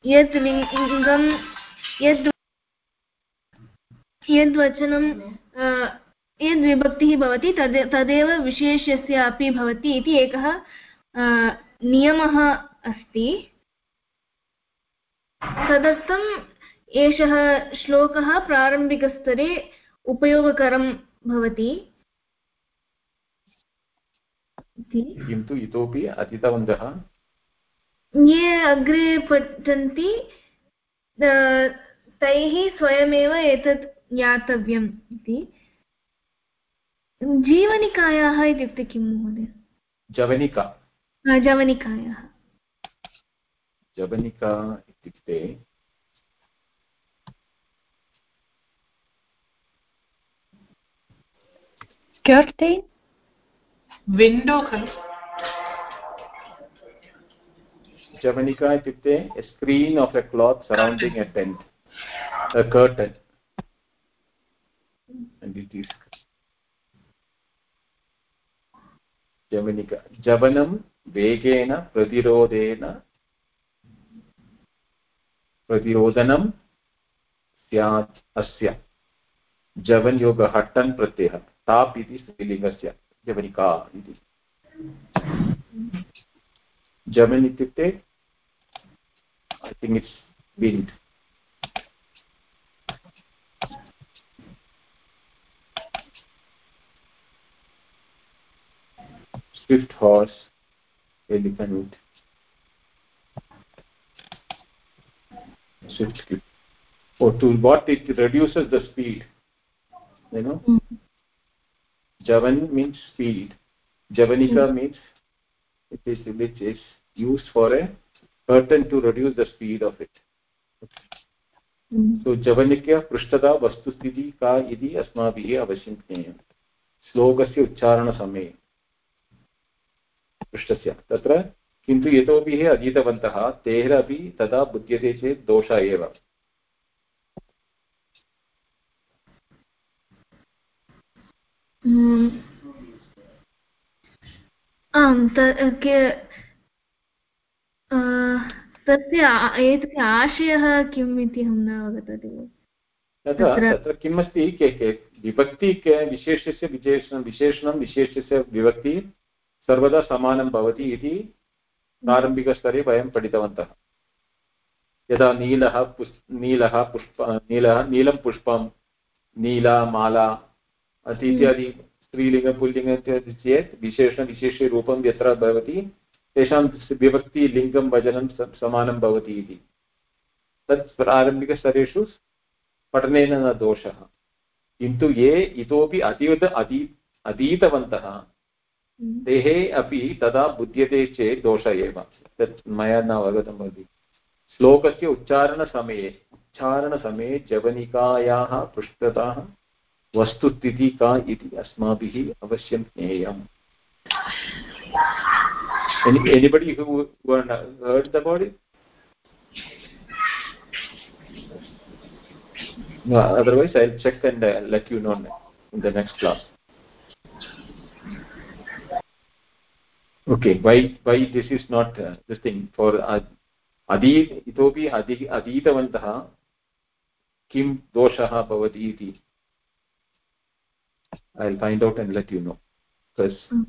S10: यत् लिङ्गं यद् यद्वचनं यद्विभक्तिः भवति तद् तदेव विशेष्यस्य अपि भवति इति एकः नियमः अस्ति। तदर्थम् एषः श्लोकः प्रारम्भिकस्तरे उपयोगकरं भवति।
S1: किन्तु इतोपि अधीतवन्तः
S10: ये अग्रे पठन्ति तैः स्वयमेव एतत् ज्ञातव्यम् इति। जीवनिकायाः इत्युक्ते किं महोदय?
S1: जवनिका।
S10: जवनिकायाः।
S1: जवनिका इत्युक्ते
S7: कर्टेन्
S5: विण्डो खलु।
S1: जवनिका इत्युक्ते screen of a cloth surrounding a tent a curtain. And it is जवनिका जवनं वेगेन प्रतिरोधेन प्रतिरोधनं स्यात् अस्य जवन् योगः टन् प्रत्ययः ताप् इति स्त्रीलिङ्गस्य जवनिका इति जवन् इत्युक्ते I think it's wind swift horse elephant swift skip or to what it reduces the speed you know mm -hmm. javan means speed javanika mm -hmm. means it is which is used for a curtain to reduce the speed of it so जवनिक्य पृष्ठता वस्तुस्थितिः का इति अस्माभिः ज्ञेयं श्लोकस्य उच्चारणसमये पृष्ठस्य। तत्र किन्तु यतोपि अधीतवन्तः तेन अपि तदा बुध्यते चेत् दोषः एव।
S10: आम् तस्य एतस्य आशयः किम् इति अहं न अवगतवती।
S1: तत्र किम् अस्ति? विभक्ति विशेषस्य विशेषणं विशेषणं विशेषस्य विभक्ति सर्वदा समानं भवति इति प्रारम्भिकस्तरे वयं पठितवन्तः। यदा नीलः पुष् नीलः पुष्प नीलः नीलं पुष्पं नीला माला इत्यादि स्त्रीलिङ्गं पुल्लिङ्गम् इत्यादि चेत् विशेषविशेषरूपं यत्र भवति तेषां विभक्ति लिङ्गं वचनं समानं भवति इति। तत् प्रारम्भिकस्तरेषु पठनेन न दोषः। किन्तु ये इतोपि अतीवत अधी अधीतवन्तः तेः अपि तदा बुध्यते चेत् दोष एव। तत् मया न अवगतं भवति। श्लोकस्य उच्चारणसमये उच्चारणसमये जवनिकायाः पृष्ठतः वस्तुस्थितिः का इति अस्माभिः अवश्यं ज्ञेयम्। Anybody who, who heard about it no, otherwise i'll check and uh, class. okay why why this is not uh, this thing for अधी इतोपि अधि अधीतवन्तः किं दोषः भवति इति i'll find out and let you know because mm.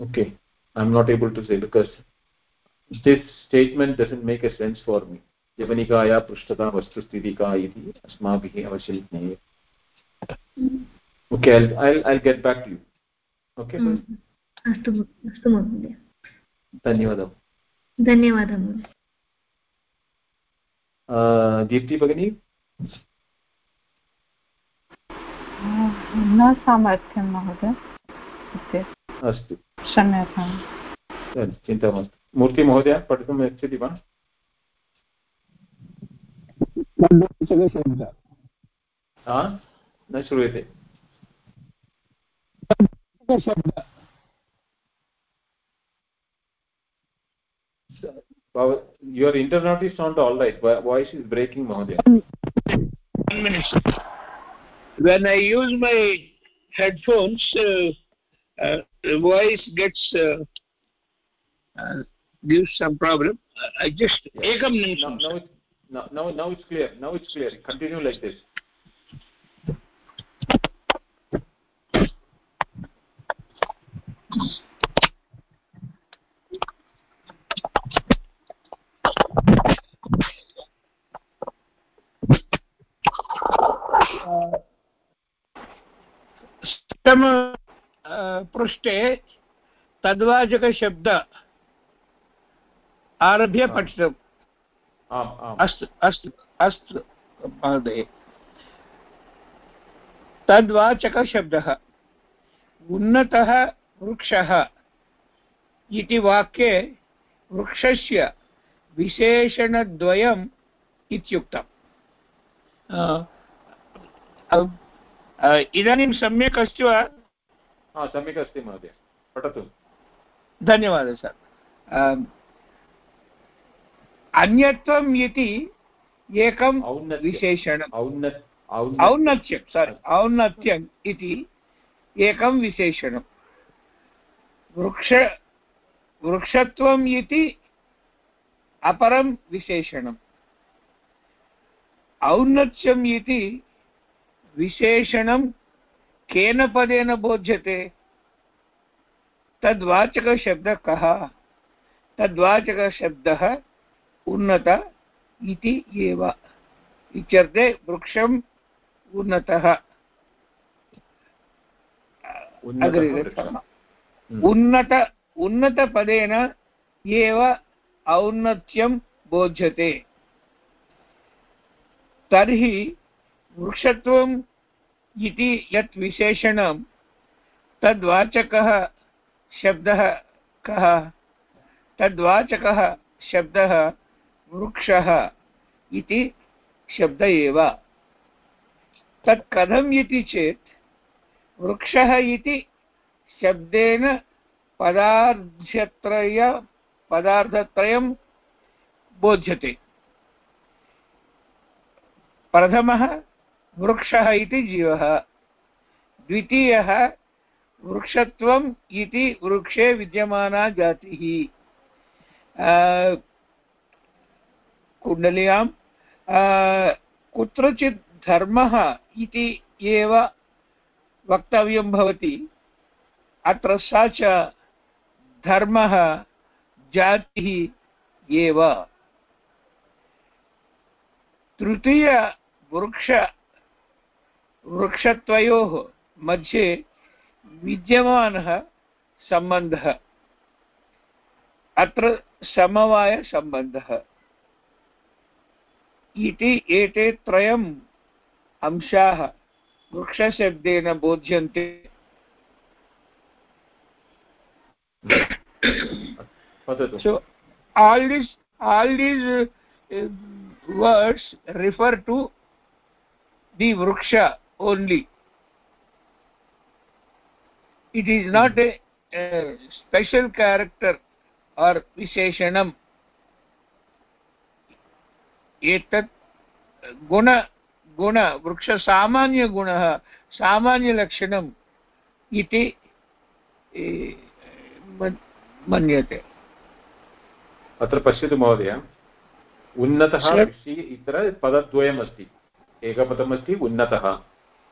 S1: okay i'm not able to say because this statement doesn't make a sense for me यवनिकाया पृष्ठता वस्तुस्थितिका इति अस्माभिः अवश्यं ज्ञेयम् okay I'll I'll get back to you okay
S10: अस्तु अस्तु महोदय।
S1: धन्यवादः।
S10: धन्यवादः महोदय।
S1: दीप्ति भगिनी?
S7: न सामर्थ्यं महोदय
S1: अस्तु।
S7: क्षम्यतां
S1: चिन्ता मास्तु। मूर्तिमहोदय पठितुम् इच्छति वा? न श्रूयते। Your internet is not all right. Voice is breaking mahodaya
S6: one minute when i use my headphones uh, uh, voice gets uh, uh, gives some problem. I just yeah. ekam nimisham
S1: now, now, now, now, now it's clear. Now it's clear. Continue like this
S6: अष्टम पृष्ठे तद्वाचकशब्द आरभ्य पठितम्। अस्तु अस्तु अस्तु महोदय। तद्वाचकशब्दः उन्नतः वृक्षः इति वाक्ये वृक्षस्य विशेषणद्वयम् इत्युक्तम्। इदानीं सम्यक् अस्ति वा?
S1: सम्यक् अस्ति महोदय। पठतु।
S6: धन्यवादः सर् अन्यत्वम् इति एकं विशेषणम्। औन्नत्यं सारि औन्नत्यम् इति एकं विशेषणं वृक्ष वृक्षत्वम् इति अपरं विशेषणम्। औन्नत्यम् इति विशेषणं केन पदेन बोध्यते? तद्वाचकशब्दः कः तद्वाचकशब्दः उन्नत इति एव। इत्यर्थे वृक्षम् उन्नतः। उन्नत उन्नतपदेन एव औन्नत्यं बोध्यते। तर्हि वृक्षत्वम् इति यत् विशेषणं तद्वाचकः शब्दः कः? तद्वाचकः शब्दः वृक्षः इति शब्द एव। तत् कथम् इति चेत्, वृक्षः इति शब्देन पदार्थत्रय, पदार्थत्रयं बोध्यते। प्रथमः वृक्षः इति जीवः। द्वितीयः, वृक्षत्वम् इति वृक्षे विद्यमाना जातिः। कुण्डल्यां कुत्रचित् धर्मः इति एव वक्तव्यं भवति। अत्र सा च धर्मः जातिः एव। तृतीयवृक्ष वृक्षत्वयोः मध्ये विद्यमानः सम्बन्धः। अत्र समवायसम्बन्धः। इति एते त्रयम् अंशाः वृक्षशब्देन बोध्यन्ते। so all these all these uh, words refer to the vriksha only. It is not a, a special character or visheshanam. एतत् गुण गुण वृक्षसामान्यगुणः सामान्यलक्षणम् इति मन्यते
S1: अत्र पश्यतु महोदय उन्नतः इत्र पदद्वयमस्ति. एकपदमस्ति उन्नतः.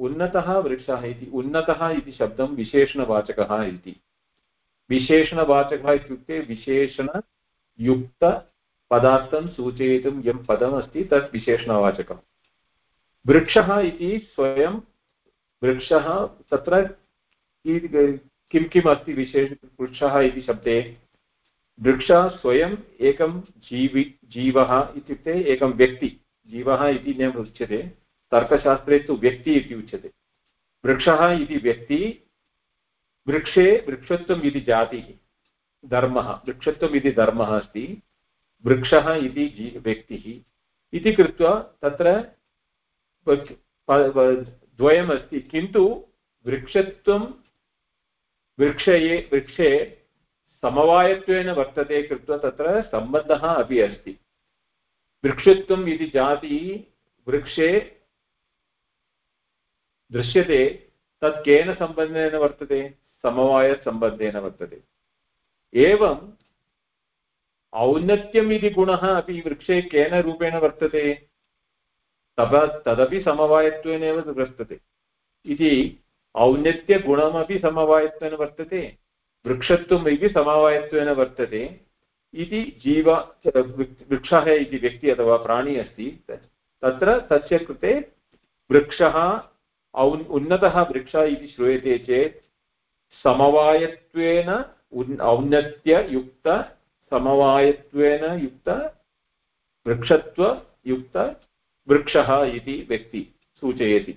S1: उन्नतः वृक्षः इति, उन्नतः इति शब्दं विशेषणवाचकः इति। विशेषणवाचकः इत्युक्ते विशेषणयुक्तपदार्थं सूचयितुं यं पदमस्ति, तत् विशेषणवाचकं वृक्षः इति स्वयं, वृक्षः तत्र किं, किम् अस्ति विशेष, वृक्षः इति शब्दे, वृक्षः स्वयम् एकं जीवि, जीवः इत्युक्ते एकं व्यक्ति, जीवः इति न उच्यते। तर्कशास्त्रे तु व्यक्ति इति उच्यते। वृक्षः इति व्यक्ति, वृक्षे वृक्षत्वम् इति जातिः, धर्मः, वृक्षत्वम् इति धर्मः अस्ति, वृक्षः इति व्यक्तिः। इति कृत्वा तत्र द्वयमस्ति किन्तु वृक्षत्वं वृक्षये, वृक्षे समवायत्वेन वर्तते कृत्वा तत्र सम्बन्धः अपि अस्ति। वृक्षत्वम् इति जाति वृक्षे दृश्यते तत् केन सम्बन्धेन वर्तते समवायसम्बन्धेन वर्तते एवम् औन्नत्यम् इति गुणः अपि वृक्षे केन रूपेण वर्तते तब तदपि समवायत्वेनैव वर्तते इति औन्नत्यगुणमपि समवायत्वेन वर्तते वृक्षत्वम् इति समवायत्वेन वर्तते इति जीव वृक्षः इति व्यक्ति अथवा प्राणी अस्ति तत्र तस्य कृते वृक्षः औन् उन्नतः वृक्षः इति श्रूयते चेत् समवायत्वेन उन् औन्नत्ययुक्त समवायत्वेन युक्त वृक्षत्वयुक्त वृक्षः इति व्यक्ति सूचयति।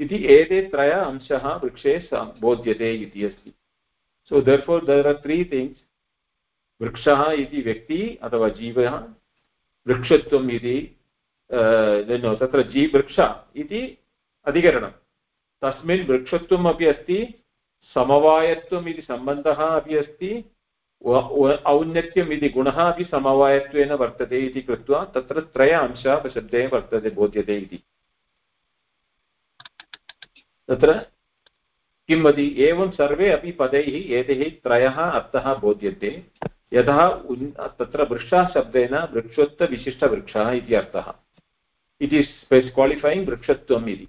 S1: इति एते त्रय अंशः वृक्षे बोध्यते इति अस्ति। So therefore there are three things वृक्षः इति व्यक्ति अथवा जीवः, वृक्षत्वम् इति तत्र जी वृक्ष इति अधिकरणं। तस्मिन् वृक्षत्वम् अपि अस्ति, समवायत्वम् इति सम्बन्धः अपि अस्ति औन्नत्यम् इति गुणः अपि समवायत्वेन वर्तते इति कृत्वा तत्र त्रय अंशः वर्तते, बोध्यते इति। तत्र किं वदति? एवं सर्वे अपि पदैः एतैः त्रयः अर्थः बोध्यते यतः तत्र वृक्षः शब्देन वृक्षोत्तविशिष्टवृक्षः इति अर्थः। इति क्वालिफैङ्ग् वृक्षत्वम् इति।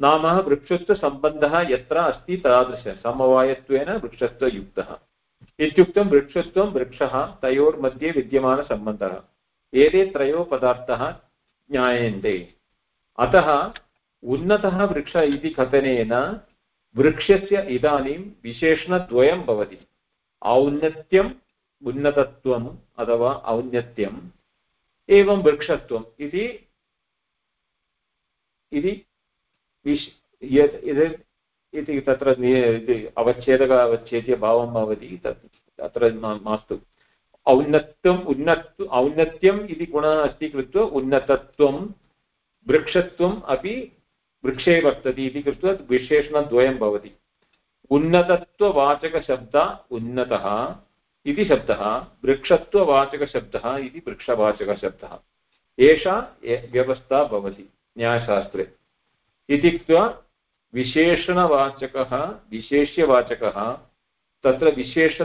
S1: नाम वृक्षत्वसम्बन्धः यत्र अस्ति तादृश, समवायत्वेन वृक्षत्वयुक्तः इत्युक्तं वृक्षत्वं वृक्षः तयोर्मध्ये विद्यमानसम्बन्धः। एते त्रयो पदार्थः ज्ञायन्ते। अतः उन्नतः वृक्ष इति कथनेन वृक्षस्य इदानीं विशेषणद्वयं भवति। औन्नत्यम् उन्नतत्वम् अथवा औन्नत्यम् एवं वृक्षत्वम् इति इति तत्र अवच्छेदक अवच्छेद्यभावं भवति तत्, तत्र मास्तु। औन्नत्यम् उन्नत् औन्नत्यम् इति गुणः अस्ति कृत्वा उन्नतत्वं, वृक्षत्वम् अपि वृक्षे वर्तते इति कृत्वा विशेषणद्वयं भवति। उन्नतत्ववाचकशब्द उन्नतः इति शब्दः, वृक्षत्ववाचकशब्दः इति वृक्षवाचकशब्दः। एषा व्यवस्था भवति न्यायशास्त्रे। इति कृत्वा विशेषणवाचकः, विशेष्यवाचकः, तत्र विशेष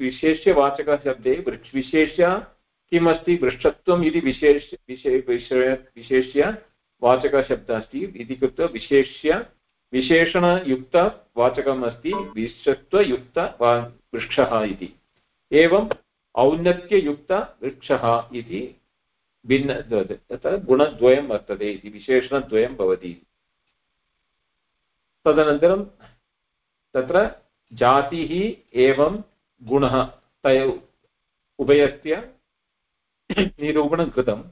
S1: विशेष्यवाचकः शब्दे वृक्ष, विशेष्य किमस्ति? वृक्षत्वम् इति विशेष विशेष्य वाचकशब्दः अस्ति। इति कृत्वा विशेष्य विशेषणयुक्तवाचकम् अस्ति विश्वत्वयुक्त वृक्षः इति। एवम् औन्नत्ययुक्तवृक्षः इति भिन्न, तत्र गुणद्वयं वर्तते इति, विशेषणद्वयं भवति तदनन्तरं तत्र जातिः एवं गुणः तय उभयस्य निरूपणं कृतं।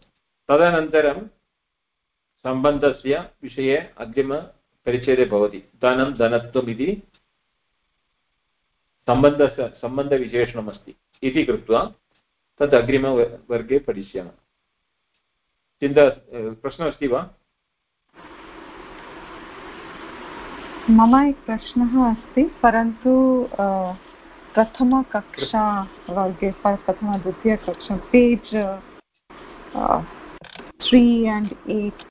S1: तदनन्तरं सम्बन्धस्य विषये अग्रिमपरिच्छेदे भवति। धनं, धनत्वम् इति सम्बन्धस्य सम्बन्धविशेषणमस्ति इति कृत्वा तद् अग्रिमवर्गे पठिष्यामः। चिन्ता प्रश्नः वा?
S11: मम एक प्रश्नः अस्ति परन्तु प्रथमकक्षा वर्गे प्रथमद्वितीयकक्षा page three and eight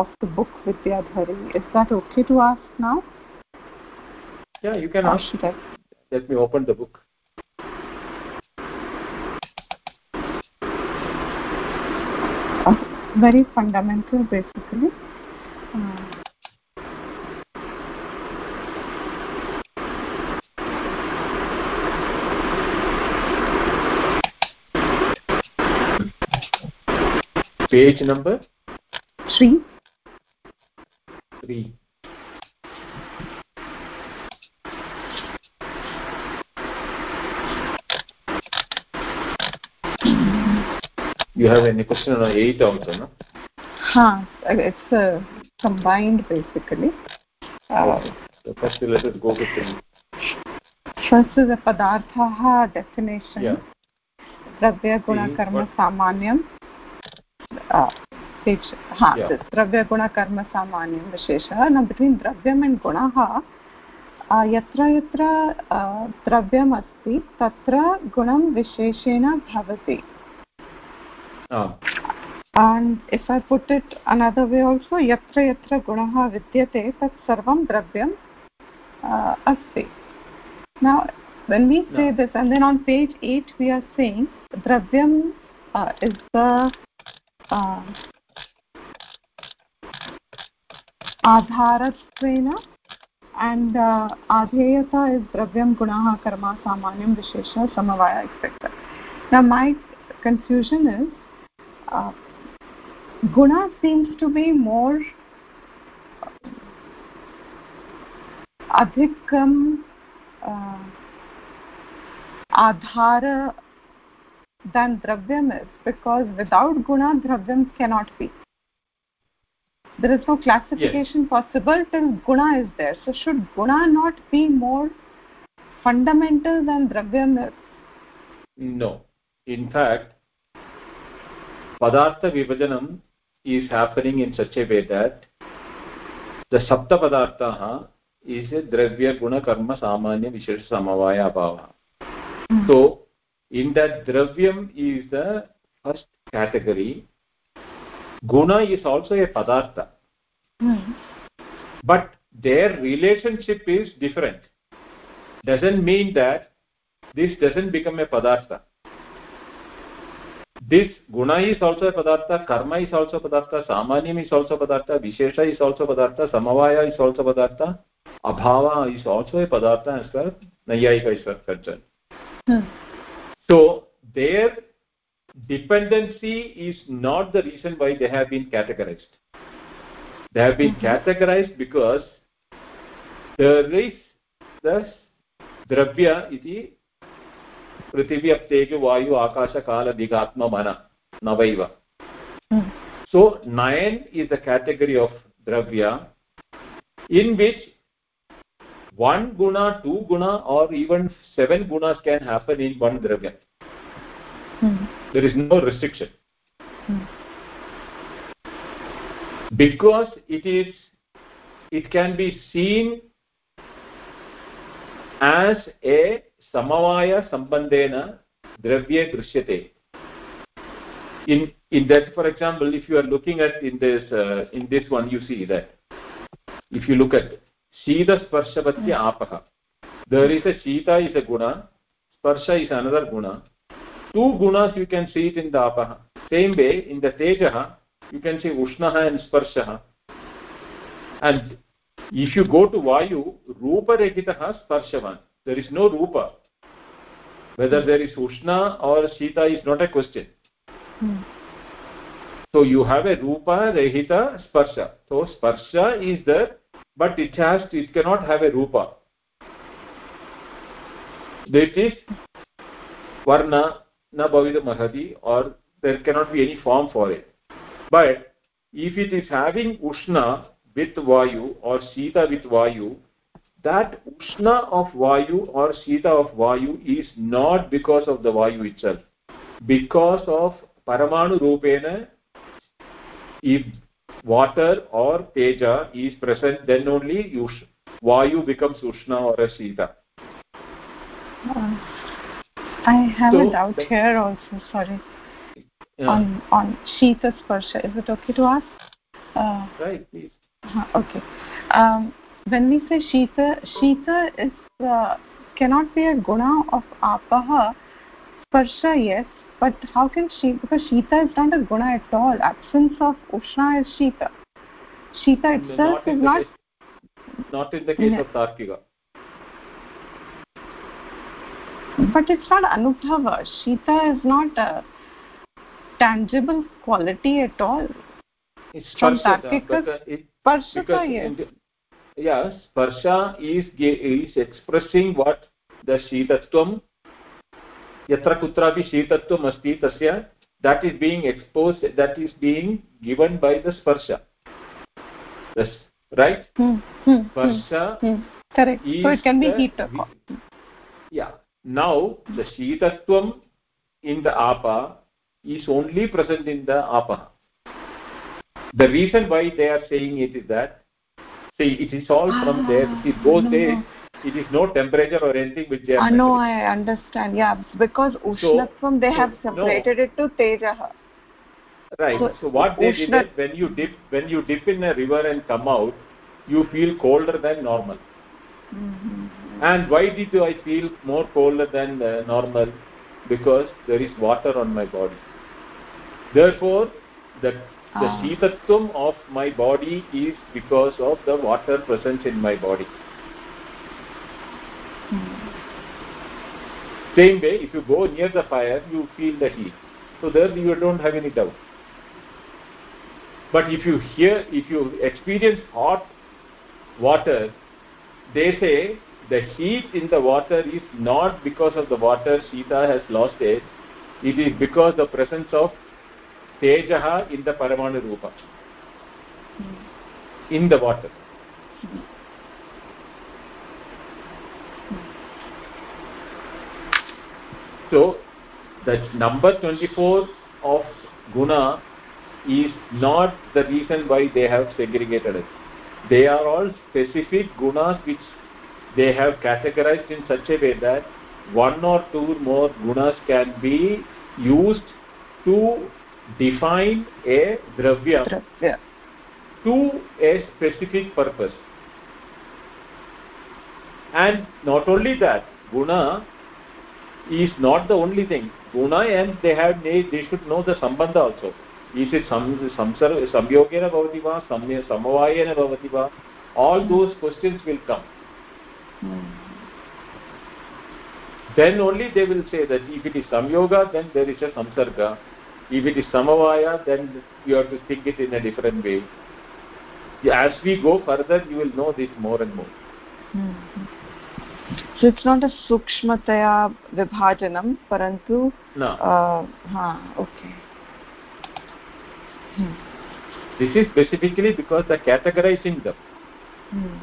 S11: of the book Vidyadhari is that okay to ask now
S1: book
S11: very fundamental basically
S1: page number
S11: three
S1: three you have any question on at doubt ना
S11: हाँ इट्स कंबाइंड बेसिकली पदार्थ
S1: definition
S11: द्रव्य गुणकर्म सामान्यम द्रव्यगुणकर्मसामान्यं विशेषः न between द्रव्यम् and गुणः यत्र यत्र द्रव्यमस्ति तत्र गुणं विशेषेण भवति यत्र यत्र गुणः विद्यते तत् सर्वं द्रव्यम् अस्ति वेन् इस् आधारत्वेन एंड आधेयता इस् द्रव्यं गुणाः कर्म सामान्यं विशेष समवाय एक्सेक्टर् न my confusion is guna seems to be more adhikam uh, than dravyam is because without guna dravyam cannot be there is no classification yes. possible till guna is there so should guna not be more fundamental than dravyam is
S1: no in fact padartha vibhajanam is happening in such a way that the sapta padartha is a dravya guna karma samanya vishesha samavaya abhava mm. so in that dravyam is the first category guna is also a padartha mm. but their relationship is different doesn't mean that this doesn't become a padartha this guna is also a padartha karma is also a padartha samanyam is also a padartha vishesha is also a padartha samavaya is also a padartha abhava is also a padartha as far as nayayika is concerned hmm so their dependency is not the reason why they have been categorized they have been mm -hmm. categorized because there is the dravya iti पृथिवी तेजु वायु आकाश काल दिगात्म मन नवैव so nine is the category of dravya in which one guna, two guna, or even seven gunas can happen in one dravya. Hmm. There is no restriction. Hmm. Because it is, it can be seen as a samavaya sambandena dravya drishyate. In in that, for example, if you are looking at in this uh, in this one, you see that if you look at शीतस्पर्शपति हाँ। आपः। There is शीत is a गुण स्पर्श is another गुण two गुणस् you can see it in the आपः same way in the तेजः you can see उष्णः एण्ड् स्पर्शः and if you go to वायु रूपरहितः स्पर्शवान् देर् इस् नो रूप वेदर् देर् इस् उष्ण और् शीत is not a question so you have a रूपरहित स्पर्श सो स्पर्श is there but it has to, it cannot have a Rupa. This is Varna na Bhavidam or there cannot be any form for it. But if it is having Ushna with Vayu or Sita with Vayu, that Ushna of Vayu or Sita of Vayu is not because of the Vayu itself. Because of Paramanu Rupena, if water or Teja is present, then only Ush, Vayu becomes Ushna or a Sita.
S11: Uh, I have so, a doubt here also, sorry yeah. on on Shita Sparsha. Is it okay to ask?
S1: Uh, right, please.
S11: Uh, okay. Um, when we say Shita, Shita is uh, cannot be a guna of apaha. Sparsha, yes, but how can she? Because Shita is not a guna at all. Absence of Ushna is Shita. Shita itself not is not.
S1: Not in the case yeah. of Tarkiga.
S11: But it's not Anubhava. Shita is not a tangible quality at all.
S1: It's From Tarkika, uh, it,
S11: Sparshata, yes. The,
S1: yes, Sparsha is, is expressing what the Shitatvam, यत्र कुत्रापि शीतत्वम् अस्ति तस्य that is being expose that is being given by the
S11: स्पर्श
S1: right now the शीतत्वम् in the आप is only present in the आपः the reason why they are saying it is that it is all from there both it is no temperature or anything which they are.
S11: Uh, no, I understand. Yeah, because Ushnatvam, so, they have separated no. it to Tejaha.
S1: Right. So, so what they did is when you dip when you dip in a river and come out, you feel colder than normal. Mm-hmm. And why did I feel more colder than uh, normal? Because there is water on my body. Therefore, the, the ah. shitatvam of my body is because of the water presence in my body. Hmm. Same way, if you go near the fire, you feel the heat. So there you don't have any doubt. But if you hear, if you experience hot water, they say the heat in the water is not because of the water Sita has lost it. It is because the presence of Tejaha in the Paramanu Rupa. In the water. So, the number 24 of Guna is not the reason why they have segregated it. They are all specific gunas which they have categorized in such a way that one or two more gunas can be used to define a dravya, dravya to a specific purpose. And not only that, guna is not the only thing. Guna and they have they should know the sambandha also. Is it samyogena bhavati va, samavayena bhavati va? All those questions will come. Hmm. Then only they will say that if it is samyoga, then there is a samsarga if it is samavaya, then you have to think it in a different way. As we go further, you will know this more and more.
S11: Mm-hmm So it's not a sukshmataya vibhajanam, parantu.
S1: No.
S11: Uh, huh, okay.
S1: Hmm. This is specifically because they are categorizing them.
S11: Hmm.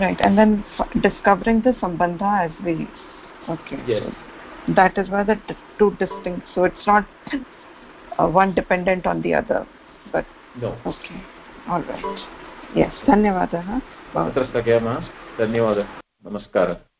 S11: Right, and then discovering the sambandha as we. Okay.
S1: Yes.
S11: So that is why the two distinct so it's not uh, one dependent on the other but
S1: no
S11: okay all right yes धन्यवादः
S1: अत्र स्थगयामः धन्यवादः नमस्कारः।